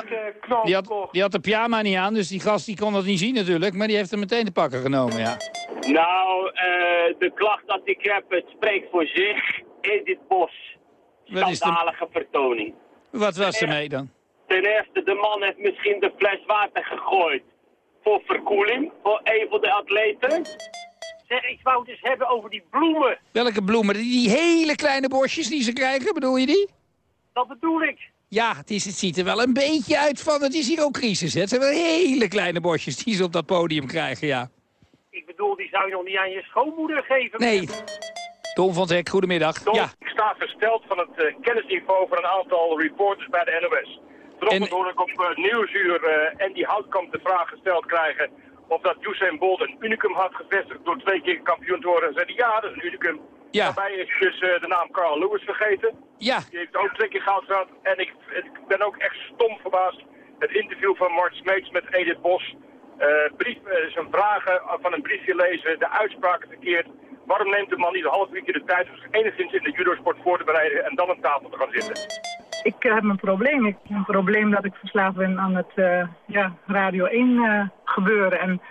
die, had, die had de pyjama niet aan, dus die gast die kon dat niet zien natuurlijk. Maar die heeft hem meteen te pakken genomen, ja. Nou, eh, de klacht dat ik heb, het spreekt voor zich. Edith Bos. Wat is de- Schandalige vertoning. Wat was er mee dan? Ten eerste, de man heeft misschien de fles water gegooid. Voor verkoeling, voor een van de atleten. Zeg, ik wou het eens hebben over die bloemen. Welke bloemen? Die, die hele kleine bosjes die ze krijgen, bedoel je die? Dat bedoel ik. Ja, het, is, het ziet er wel een beetje uit van, het is hier ook crisis. Hè? Het zijn wel hele kleine bosjes die ze op dat podium krijgen, ja. Ik bedoel, die zou je nog niet aan je schoonmoeder geven. Nee. Tom van Zek, goedemiddag. Tom, Ja, ik sta versteld van het eh, kennisniveau van een aantal reporters bij de NOS. Vanochtend hoorde ik op uh, Nieuwsuur eh Andy Houtkamp de vraag gesteld krijgen of dat Usain Bolt een unicum had gevestigd door twee keer kampioen te worden. En zei ja, dat is een unicum. Ja. Daarbij is dus eh, de naam Carl Lewis vergeten. Ja. Die heeft ook twee keer goud gehad. En ik, ik ben ook echt stom verbaasd. Het interview van Mart Smeets met Edith Bos. Eh brief, eh, zijn vragen van een briefje lezen, de uitspraken verkeerd. Waarom neemt de man niet een half uurtje de tijd om zich enigszins in de judosport voor te bereiden en dan aan tafel te gaan zitten? Ik eh, heb een probleem. Ik heb een probleem dat ik verslaafd ben aan het eh, ja, Radio 1 eh, gebeuren. En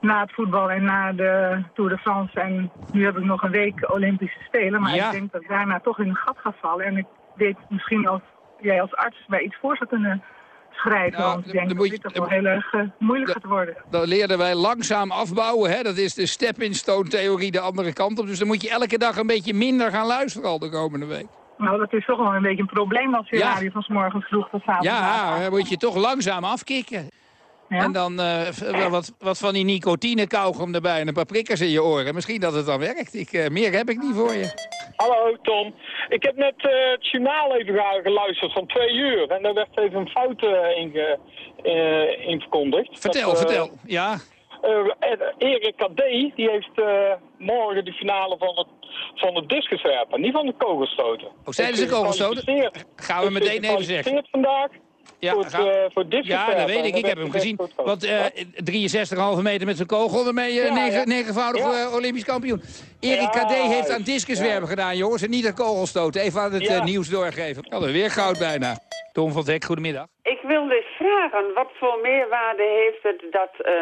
na het voetbal en na de Tour de France. En nu heb ik nog een week Olympische Spelen. Maar Ja. ik denk dat ik daarna toch in een gat ga vallen. En ik weet misschien als jij als arts mij iets voor zou kunnen schrijven. Nou, want ik denk dat moet dit je- toch wel heel erg eh, moeilijk gaat worden. dan leerden wij langzaam afbouwen. Hè? Dat is de stepping-stone-theorie de andere kant op. Dus dan moet je elke dag een beetje minder gaan luisteren al de komende week. Nou, dat is toch wel een beetje een probleem als je Ja. radio van 's morgens vroeg tot avond. Ja, dan moet je toch langzaam afkicken. En dan eh, wat, wat van die nicotine kauwgom erbij en een paar prikkers in je oren. Misschien dat het dan werkt. Ik, eh, meer heb ik niet voor je. Hallo Tom. Ik heb net eh, het journaal even ge- geluisterd van twee uur. En daar werd even een fout eh, in, eh, verkondigd. Vertel, Dat, vertel. Ja. eh, Erik Kadé die heeft eh, morgen de finale van het, van het discuswerpen, niet van de kogelstoten. Oh, zeiden ze kogelstoten? Gaan we meteen even zeggen. vandaag. Ja, voor eh, voor het Ja, dat weet ik. Ik heb hem gezien. Want eh 63,5 meter met zijn kogel, daarmee eh, Ja, negen, ja. negenvoudig Ja. Olympisch kampioen. Erik Ja, KD heeft aan discuswerpen gedaan, jongens. En niet aan kogelstoten. Even aan het Ja. nieuws doorgeven. We hadden weer goud bijna. Tom van Zek, goedemiddag. Ik wilde eens vragen, wat voor meerwaarde heeft het dat, eh,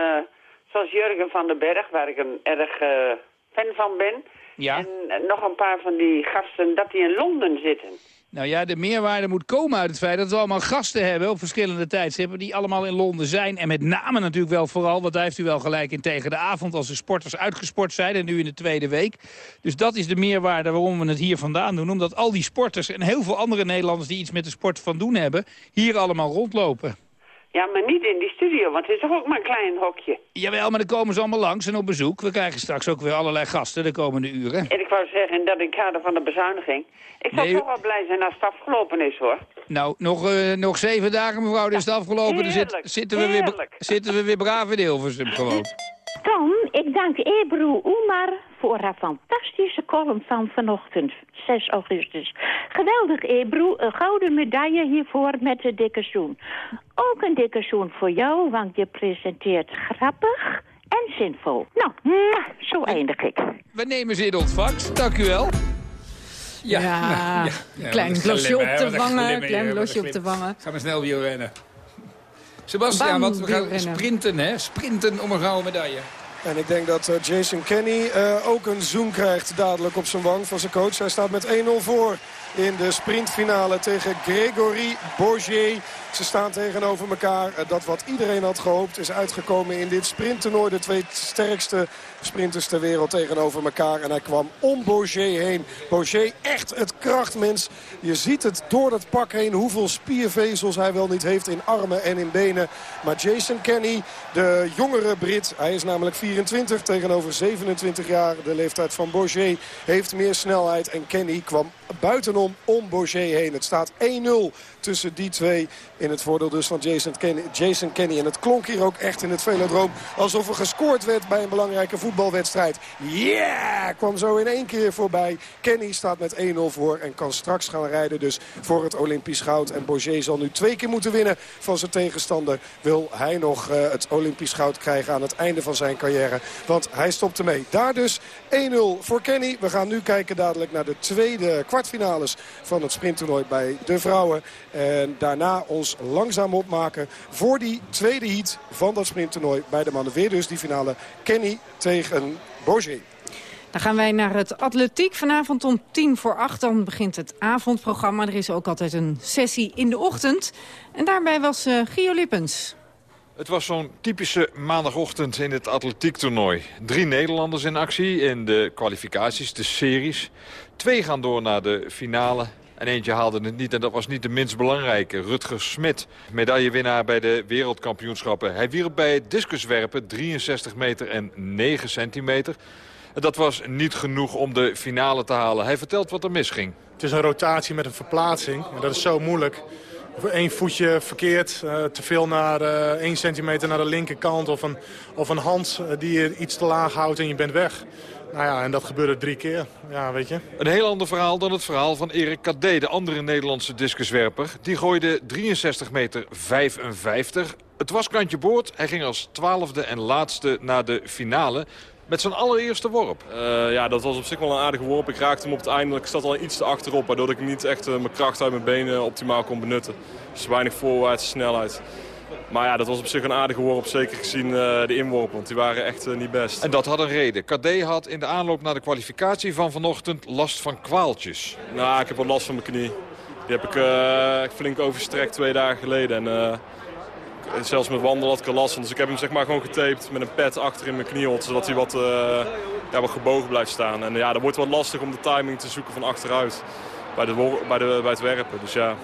zoals Jurgen van den Berg, waar ik een erg eh, fan van ben, Ja. en nog een paar van die gasten, dat die in Londen zitten? Nou ja, de meerwaarde moet komen uit het feit dat we allemaal gasten hebben op verschillende tijdstippen die allemaal in Londen zijn. En met name natuurlijk wel vooral, want daar heeft u wel gelijk in tegen de avond als de sporters uitgesport zijn en nu in de tweede week. Dus dat is de meerwaarde waarom we het hier vandaan doen. Omdat al die sporters en heel veel andere Nederlanders die iets met de sport van doen hebben, hier allemaal rondlopen. Ja, maar niet in die studio, want het is toch ook maar een klein hokje. Jawel, maar dan komen ze allemaal langs en op bezoek. We krijgen straks ook weer allerlei gasten de komende uren. En ik wou zeggen, dat in kader van de bezuiniging. Ik zou Nee, toch wel blij zijn als het afgelopen is, hoor. Nou, nog, eh, nog zeven dagen mevrouw, dan is het afgelopen. Dan zit, zitten, we weer, zitten we weer braaf in Hilversum gewoon. Tom, ik dank Ebru Oemar voor haar fantastische column van vanochtend, 6 augustus. Geweldig, Ebru. Een gouden medaille hiervoor met de dikke zoen. Ook een dikke zoen voor jou, want je presenteert grappig en zinvol. Nou, mwah, zo eindig ik. We nemen ze in ontvangst. Dank u wel. Ja, ja, klein een glosje op de een wangen, klein een glosje op de wangen. Ga maar snel wielrennen. Sebastian, want we gaan sprinten, hè? Sprinten om een gouden medaille. En ik denk dat eh, Jason Kenny eh, ook een zoen krijgt dadelijk op zijn wang van zijn coach. Hij staat met 1-0 voor in de sprintfinale tegen Gregory Bourget. Ze staan tegenover elkaar. Eh, Dat wat iedereen had gehoopt is uitgekomen in dit sprinttoernooi. De twee sterkste sprinters ter wereld tegenover elkaar. En hij kwam om Bourget heen. Bourget echt het krachtmens. Je ziet het door dat pak heen hoeveel spiervezels hij wel niet heeft in armen en in benen. Maar Jason Kenny, de jongere Brit, hij is namelijk 24 tegenover 27 jaar. De leeftijd van Bourget heeft meer snelheid. En Kenny kwam buitenom om Bourget heen. Het staat 1-0 tussen die twee. In het voordeel dus van Jason Kenny, Jason Kenny. En het klonk hier ook echt in het velodroom alsof er gescoord werd bij een belangrijke voetbalwedstrijd. Yeah! Kwam zo in één keer voorbij. Kenny staat met 1-0 voor en kan straks gaan rijden dus voor het Olympisch goud. En Bourget zal nu twee keer moeten winnen van zijn tegenstander. Wil hij nog eh, het Olympisch goud krijgen aan het einde van zijn carrière. Want hij stopt ermee. Daar dus 1-0 voor Kenny. We gaan nu kijken dadelijk naar de tweede van het sprinttoernooi bij de vrouwen. En daarna ons langzaam opmaken voor die tweede heat van dat sprinttoernooi bij de mannen. Weer dus die finale Kenny tegen Roger. Dan gaan wij naar het atletiek. Vanavond om tien voor acht dan begint het avondprogramma. Er is ook altijd een sessie in de ochtend. En daarbij was uh, Gio Lippens. Het was zo'n typische maandagochtend in het atletiektoernooi. Drie Nederlanders in actie in de kwalificaties, de series. Twee gaan door naar de finale. En eentje haalde het niet en dat was niet de minst belangrijke. Rutger Smit, medaillewinnaar bij de wereldkampioenschappen. Hij wierp bij discuswerpen 63 meter en 9 centimeter. Dat was niet genoeg om de finale te halen. Hij vertelt wat er misging. Het is een rotatie met een verplaatsing. En dat is zo moeilijk. Eén voetje verkeerd, uh, te veel naar uh, 1 centimeter naar de linkerkant... of een, of een hand uh, die je iets te laag houdt en je bent weg. Nou ja, en dat gebeurde drie keer. Ja, weet je. Een heel ander verhaal dan het verhaal van Erik Kadé, de andere Nederlandse discuswerper. Die gooide 63 meter 55. Het was kantje boord. Hij ging als twaalfde en laatste naar de finale. Met zijn allereerste worp. Uh, ja, dat was op zich wel een aardige worp. Ik raakte hem op het einde, ik zat al iets te achterop... waardoor ik niet echt uh, mijn kracht uit mijn benen optimaal kon benutten. Dus weinig voorwaartse snelheid. Maar ja, dat was op zich een aardige worp, zeker gezien uh, de inworpen, want die waren echt niet best. En dat had een reden. KD had in de aanloop naar de kwalificatie van vanochtend last van kwaaltjes. Nou, ik heb wat last van mijn knie. Die heb ik flink overstrekt twee dagen geleden. En, zelfs met wandelen had ik er last van. Dus ik heb hem zeg maar gewoon getaped met een pad achter in mijn kniehot. Zodat hij wat, ja, wat gebogen blijft staan. En ja, dan wordt wat lastig om de timing te zoeken van achteruit. Bij, de, bij, de, bij het werpen. Dus ja.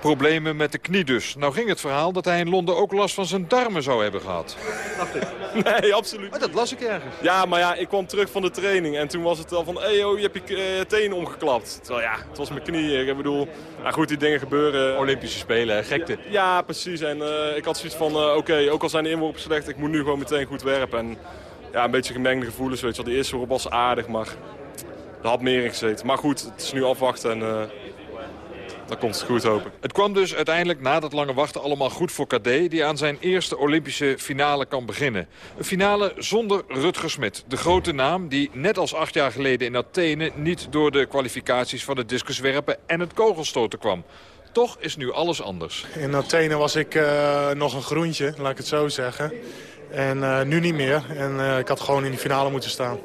Problemen met de knie dus. Nou ging het verhaal dat hij in Londen ook last van zijn darmen zou hebben gehad. Dacht ik. Nee, absoluut maar Dat las ik ergens. Ja, maar ja, ik kwam terug van de training. En toen was het al van, hé hey, oh, je hebt je uh, tenen omgeklapt. Terwijl ja, het was mijn knie. Ik bedoel, nou goed, die dingen gebeuren. Olympische Spelen, gekte. Ja, precies. En uh, ik had zoiets van, uh, oké, okay, ook al zijn de inworpen slecht, ik moet nu gewoon meteen goed werpen. En ja, een beetje gemengde gevoelens, weet je wel. De eerste worp was aardig, maar er had meer in gezeten. Maar goed, het is nu afwachten en dan komt het goed hopen. Het kwam dus uiteindelijk na dat lange wachten allemaal goed voor KD... die aan zijn eerste Olympische finale kan beginnen. Een finale zonder Rutger Smit. De grote naam die net als acht jaar geleden in Athene... niet door de kwalificaties van het discuswerpen en het kogelstoten kwam. Toch is nu alles anders. In Athene was ik uh, nog een groentje, laat ik het zo zeggen. En uh, nu niet meer. En uh, ik had gewoon in die finale moeten staan.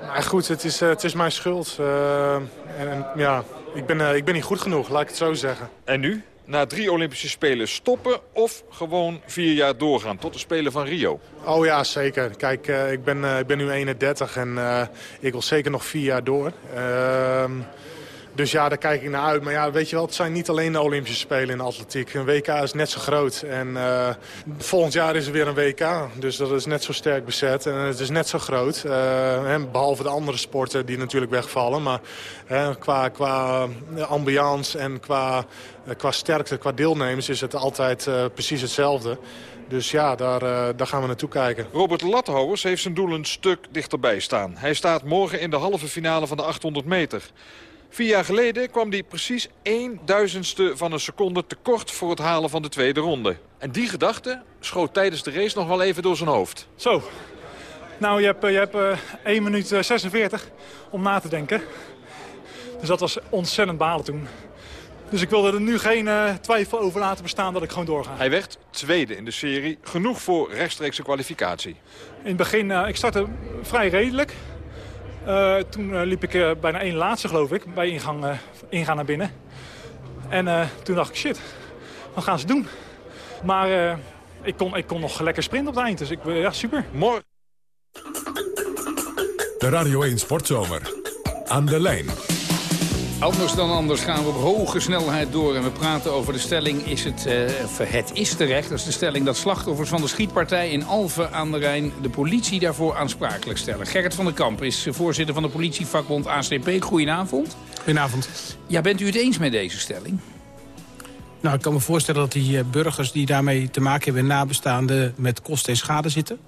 Maar goed, het is, het is mijn schuld. En, en, ja, ik ben, uh, ik ben niet goed genoeg, laat ik het zo zeggen. En nu? Na drie Olympische Spelen stoppen of gewoon vier jaar doorgaan tot de Spelen van Rio? Oh ja, zeker. Kijk, uh, ik, ben, ik ben nu 31 en ik wil zeker nog vier jaar door. Ehm, dus ja, daar kijk ik naar uit. Maar ja, weet je wel, het zijn niet alleen de Olympische Spelen in de atletiek. Een WK is net zo groot. En uh, volgend jaar is er weer een WK. Dus dat is net zo sterk bezet. En het is net zo groot. Uh, behalve de andere sporten die natuurlijk wegvallen. Maar qua, qua ambiance en qua, qua sterkte, qua deelnemers is het altijd precies hetzelfde. Dus ja, daar, daar gaan we naartoe kijken. Robert Lathouwers heeft zijn doel een stuk dichterbij staan. Hij staat morgen in de halve finale van de 800 meter. Vier jaar geleden kwam hij precies 1 duizendste van een seconde tekort voor het halen van de tweede ronde. En die gedachte schoot tijdens de race nog wel even door zijn hoofd. Zo. Nou, je hebt, je hebt uh, 1 minuut 46 om na te denken. Dus dat was ontzettend balen toen. Dus ik wilde er nu geen uh, twijfel over laten bestaan dat ik gewoon doorga. Hij werd tweede in de serie. Genoeg voor rechtstreekse kwalificatie. In het begin, uh, ik startte vrij redelijk. Uh, toen uh, liep ik uh, bijna één laatste, geloof ik, bij ingang, ingaan naar binnen. En toen dacht ik, shit, wat gaan ze doen? Maar ik, kon, ik kon nog lekker sprinten op het eind, dus ik, ja, super. Morgen. De Radio 1 Sportzomer. Aan de lijn. Anders dan anders gaan we op hoge snelheid door. En we praten over de stelling, is het, uh, het is terecht. Dat is de stelling dat slachtoffers van de schietpartij in Alphen aan de Rijn... de politie daarvoor aansprakelijk stellen. Gerrit van der Kamp is voorzitter van de politievakbond ACP. Goedenavond. Goedenavond. Ja, bent u het eens met deze stelling? Nou, ik kan me voorstellen dat die burgers die daarmee te maken hebben... nabestaanden met kosten en schade zitten.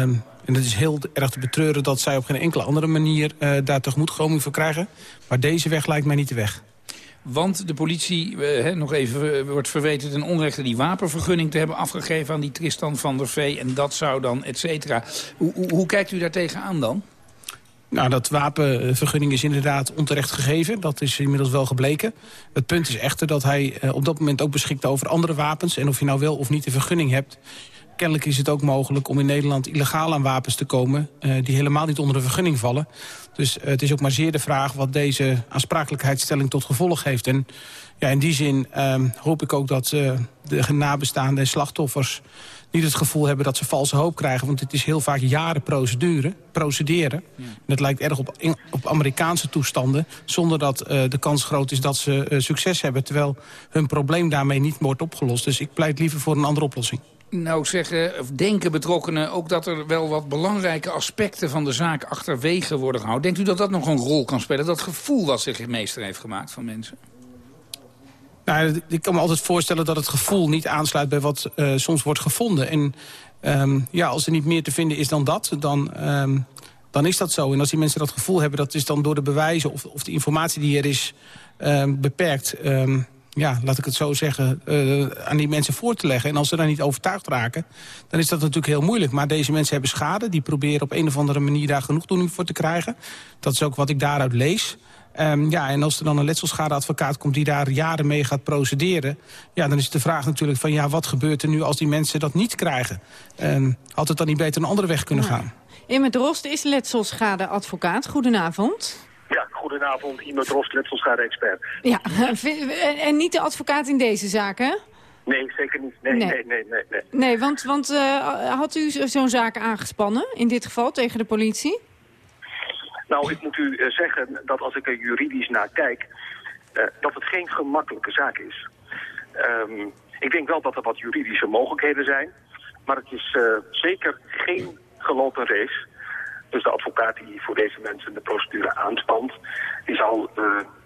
Um, en het is heel erg te betreuren dat zij op geen enkele andere manier uh, daar tegemoetkoming voor krijgen. Maar deze weg lijkt mij niet de weg. Want de politie, uh, nog even, uh, wordt verweten ten onrechte die wapenvergunning te hebben afgegeven aan die Tristan van der Vee. En dat zou dan, et cetera. Hoe, hoe, hoe kijkt u daar tegenaan dan? Nou, dat wapenvergunning is inderdaad onterecht gegeven. Dat is inmiddels wel gebleken. Het punt is echter dat hij op dat moment ook beschikt over andere wapens. En of je nou wel of niet de vergunning hebt... kennelijk is het ook mogelijk om in Nederland illegaal aan wapens te komen... Uh, die helemaal niet onder de vergunning vallen. Dus uh, het is ook maar zeer de vraag wat deze aansprakelijkheidsstelling tot gevolg heeft. En ja, in die zin uh, hoop ik ook dat uh, de nabestaanden en slachtoffers niet het gevoel hebben dat ze valse hoop krijgen. Want het is heel vaak jaren procedure, procederen. Ja. En het lijkt erg op, op Amerikaanse toestanden... zonder dat de kans groot is dat ze succes hebben... terwijl hun probleem daarmee niet wordt opgelost. Dus ik pleit liever voor een andere oplossing. Nou zeggen, of denken betrokkenen ook dat er wel wat belangrijke aspecten van de zaak achterwege worden gehouden. Denkt u dat dat nog een rol kan spelen? Dat gevoel dat zich meester heeft gemaakt van mensen? Nou, ik kan me altijd voorstellen dat het gevoel niet aansluit bij wat uh, soms wordt gevonden. En um, ja, als er niet meer te vinden is dan dat, dan, um, dan is dat zo. En als die mensen dat gevoel hebben, dat is dan door de bewijzen of, of de informatie die er is um, beperkt... ja, laat ik het zo zeggen, uh, aan die mensen voor te leggen. En als ze daar niet overtuigd raken, dan is dat natuurlijk heel moeilijk. Maar deze mensen hebben schade. Die proberen op een of andere manier daar genoegdoening voor te krijgen. Dat is ook wat ik daaruit lees. Um, ja, en als er dan een letselschadeadvocaat komt die daar jaren mee gaat procederen... Ja, dan is de vraag natuurlijk van ja, wat gebeurt er nu als die mensen dat niet krijgen? Um, had het dan niet beter een andere weg kunnen ja. gaan? Imme Drost is letselschadeadvocaat. Goedenavond. Goedenavond. Imme Drost, letselsschade-expert. Ja, en niet de advocaat in deze zaak, hè? Nee, zeker niet. Nee, nee, nee, nee. Nee, nee. nee want, want uh, had u zo'n zaak aangespannen, in dit geval, tegen de politie? Nou, ik moet u uh, zeggen dat als ik er juridisch naar kijk, uh, dat het geen gemakkelijke zaak is. Um, ik denk wel dat er wat juridische mogelijkheden zijn, maar het is uh, zeker geen gelopen race. Dus de advocaat die voor deze mensen de procedure aanspant, die zal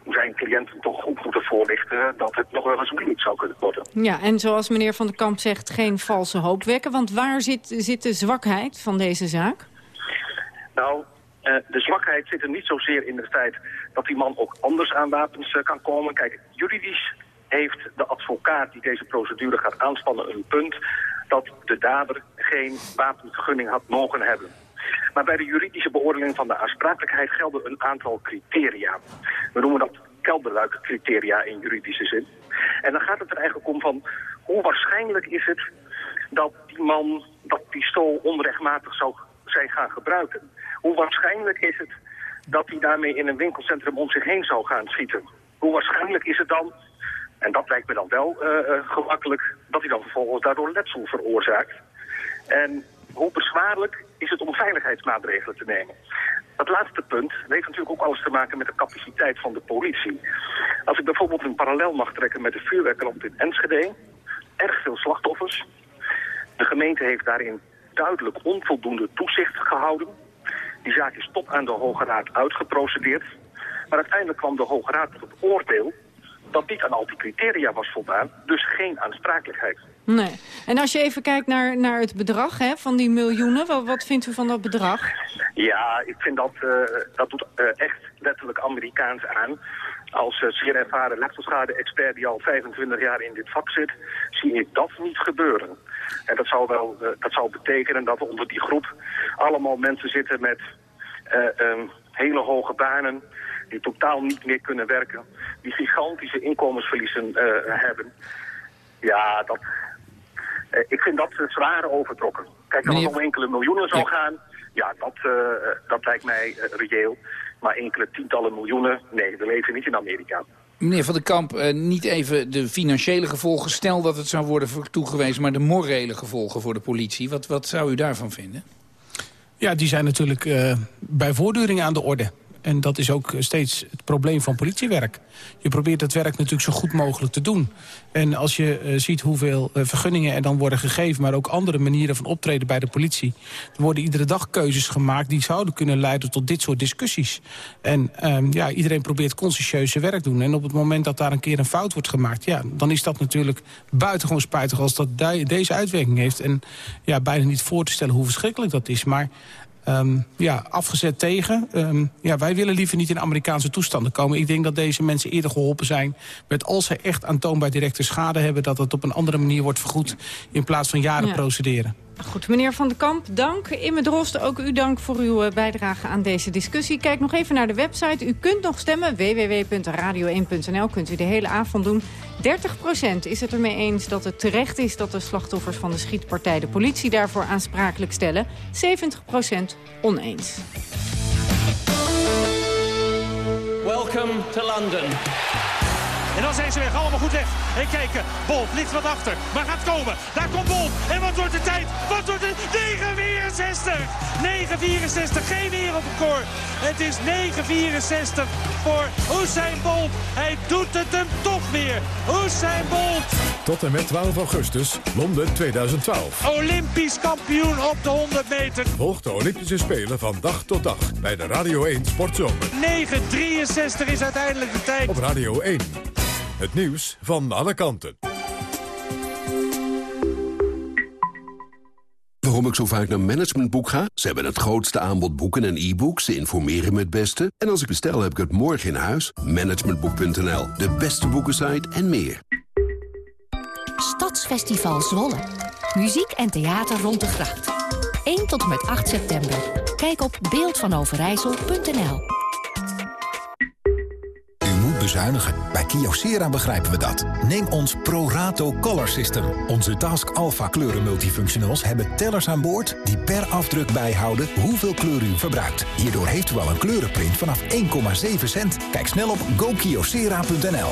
zijn cliënten toch goed moeten voorlichten dat het nog wel eens moeilijk zou kunnen worden. Ja, en zoals meneer Van der Kamp zegt, geen valse hoop wekken. Want waar zit, zit de zwakheid van deze zaak? Nou, Uh, de zwakheid zit er niet zozeer in het feit dat die man ook anders aan wapens uh, kan komen. Kijk, juridisch heeft de advocaat die deze procedure gaat aanspannen een punt dat de dader geen wapenvergunning had mogen hebben. Maar bij de juridische beoordeling van de aansprakelijkheid gelden een aantal criteria. We noemen dat kelderluikcriteria in juridische zin. En dan gaat het er eigenlijk om van hoe waarschijnlijk is het dat die man dat pistool onrechtmatig zou zijn gaan gebruiken. Hoe waarschijnlijk is het dat hij daarmee in een winkelcentrum om zich heen zou gaan schieten? Hoe waarschijnlijk is het dan, en dat lijkt me dan wel uh, uh, gemakkelijk, dat hij dan vervolgens daardoor letsel veroorzaakt? En hoe bezwaarlijk is het om veiligheidsmaatregelen te nemen? Dat laatste punt heeft natuurlijk ook alles te maken met de capaciteit van de politie. Als ik bijvoorbeeld een parallel mag trekken met de vuurwerkramp in Enschede, erg veel slachtoffers. De gemeente heeft daarin duidelijk onvoldoende toezicht gehouden. Die zaak is tot aan de Hoge Raad uitgeprocedeerd. Maar uiteindelijk kwam de Hoge Raad tot het oordeel dat niet aan al die criteria was voldaan. Dus geen aansprakelijkheid. Nee. En als je even kijkt naar, naar het bedrag hè, van die miljoenen, wat, wat vindt u van dat bedrag? Ja, ik vind dat, uh, dat doet uh, echt letterlijk Amerikaans aan. Als uh, zeer ervaren letselschade-expert die al 25 jaar in dit vak zit, zie ik dat niet gebeuren. En dat zou wel dat zou betekenen dat er onder die groep allemaal mensen zitten met um, hele hoge banen die totaal niet meer kunnen werken, die gigantische inkomensverliezen uh, hebben. Ja, dat, uh, ik vind dat zwaar overtrokken. Kijk, als het om enkele miljoenen zou gaan, ja, dat, uh, dat lijkt mij reëel. Maar enkele tientallen miljoenen, nee, we leven niet in Amerika. Meneer Van den Kamp, niet even de financiële gevolgen, stel dat het zou worden toegewezen, maar de morele gevolgen voor de politie. Wat, wat zou u daarvan vinden? Ja, die zijn natuurlijk uh, bij voortduring aan de orde. En dat is ook steeds het probleem van politiewerk. Je probeert het werk natuurlijk zo goed mogelijk te doen. En als je uh, ziet hoeveel uh, vergunningen er dan worden gegeven... maar ook andere manieren van optreden bij de politie... er worden iedere dag keuzes gemaakt... die zouden kunnen leiden tot dit soort discussies. En um, ja, iedereen probeert consciëntieus zijn werk doen. En op het moment dat daar een keer een fout wordt gemaakt... Ja, dan is dat natuurlijk buitengewoon spijtig als dat deze uitwerking heeft. En ja, bijna niet voor te stellen hoe verschrikkelijk dat is. Maar Um, ja, afgezet tegen. Um, ja, wij willen liever niet in Amerikaanse toestanden komen. Ik denk dat deze mensen eerder geholpen zijn met als ze echt aantoonbaar directe schade hebben... dat het op een andere manier wordt vergoed in plaats van jaren ja. procederen. Goed, meneer Van den Kamp, dank. Imme Drost, ook u dank voor uw eh, bijdrage aan deze discussie. Kijk nog even naar de website. U kunt nog stemmen, www.radio1.nl. Kunt u de hele avond doen. 30% is het ermee eens dat het terecht is dat de slachtoffers van de schietpartij de politie daarvoor aansprakelijk stellen. 70% oneens. Welcome to London. En dan zijn ze weg, allemaal goed weg. En kijken, Bolt ligt wat achter, maar gaat komen. Daar komt Bolt. En wat wordt de tijd? Wat wordt het? 9,64! 9,64, geen wereldrecord. Het is 9,64 voor Usain Bolt. Hij doet het hem toch weer. Usain Bolt. Tot en met 12 augustus, Londen 2012. Olympisch kampioen op de 100 meter. Volg de Olympische Spelen van dag tot dag bij de Radio 1 Sportzomer. 9,63 is uiteindelijk de tijd. Op Radio 1. Het nieuws van alle kanten. Waarom ik zo vaak naar Managementboek ga? Ze hebben het grootste aanbod boeken en e-books. Ze informeren me het beste. En als ik bestel, heb ik het morgen in huis. Managementboek.nl, de beste boekensite en meer. Stadsfestival Zwolle. Muziek en theater rond de gracht. 1 tot en met 8 september. Kijk op beeldvanoverijssel.nl bezuinigen. Bij Kyocera begrijpen we dat. Neem ons ProRato Color System. Onze Task Alpha kleuren multifunctionals hebben tellers aan boord... die per afdruk bijhouden hoeveel kleur u verbruikt. Hierdoor heeft u al een kleurenprint vanaf 1,7 cent. Kijk snel op gokyocera.nl.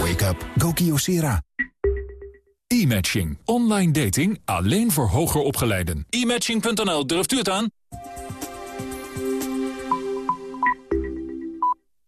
Wake up. Go Kyocera. E-matching. Online dating alleen voor hoger opgeleiden. E-matching.nl, durft u het aan?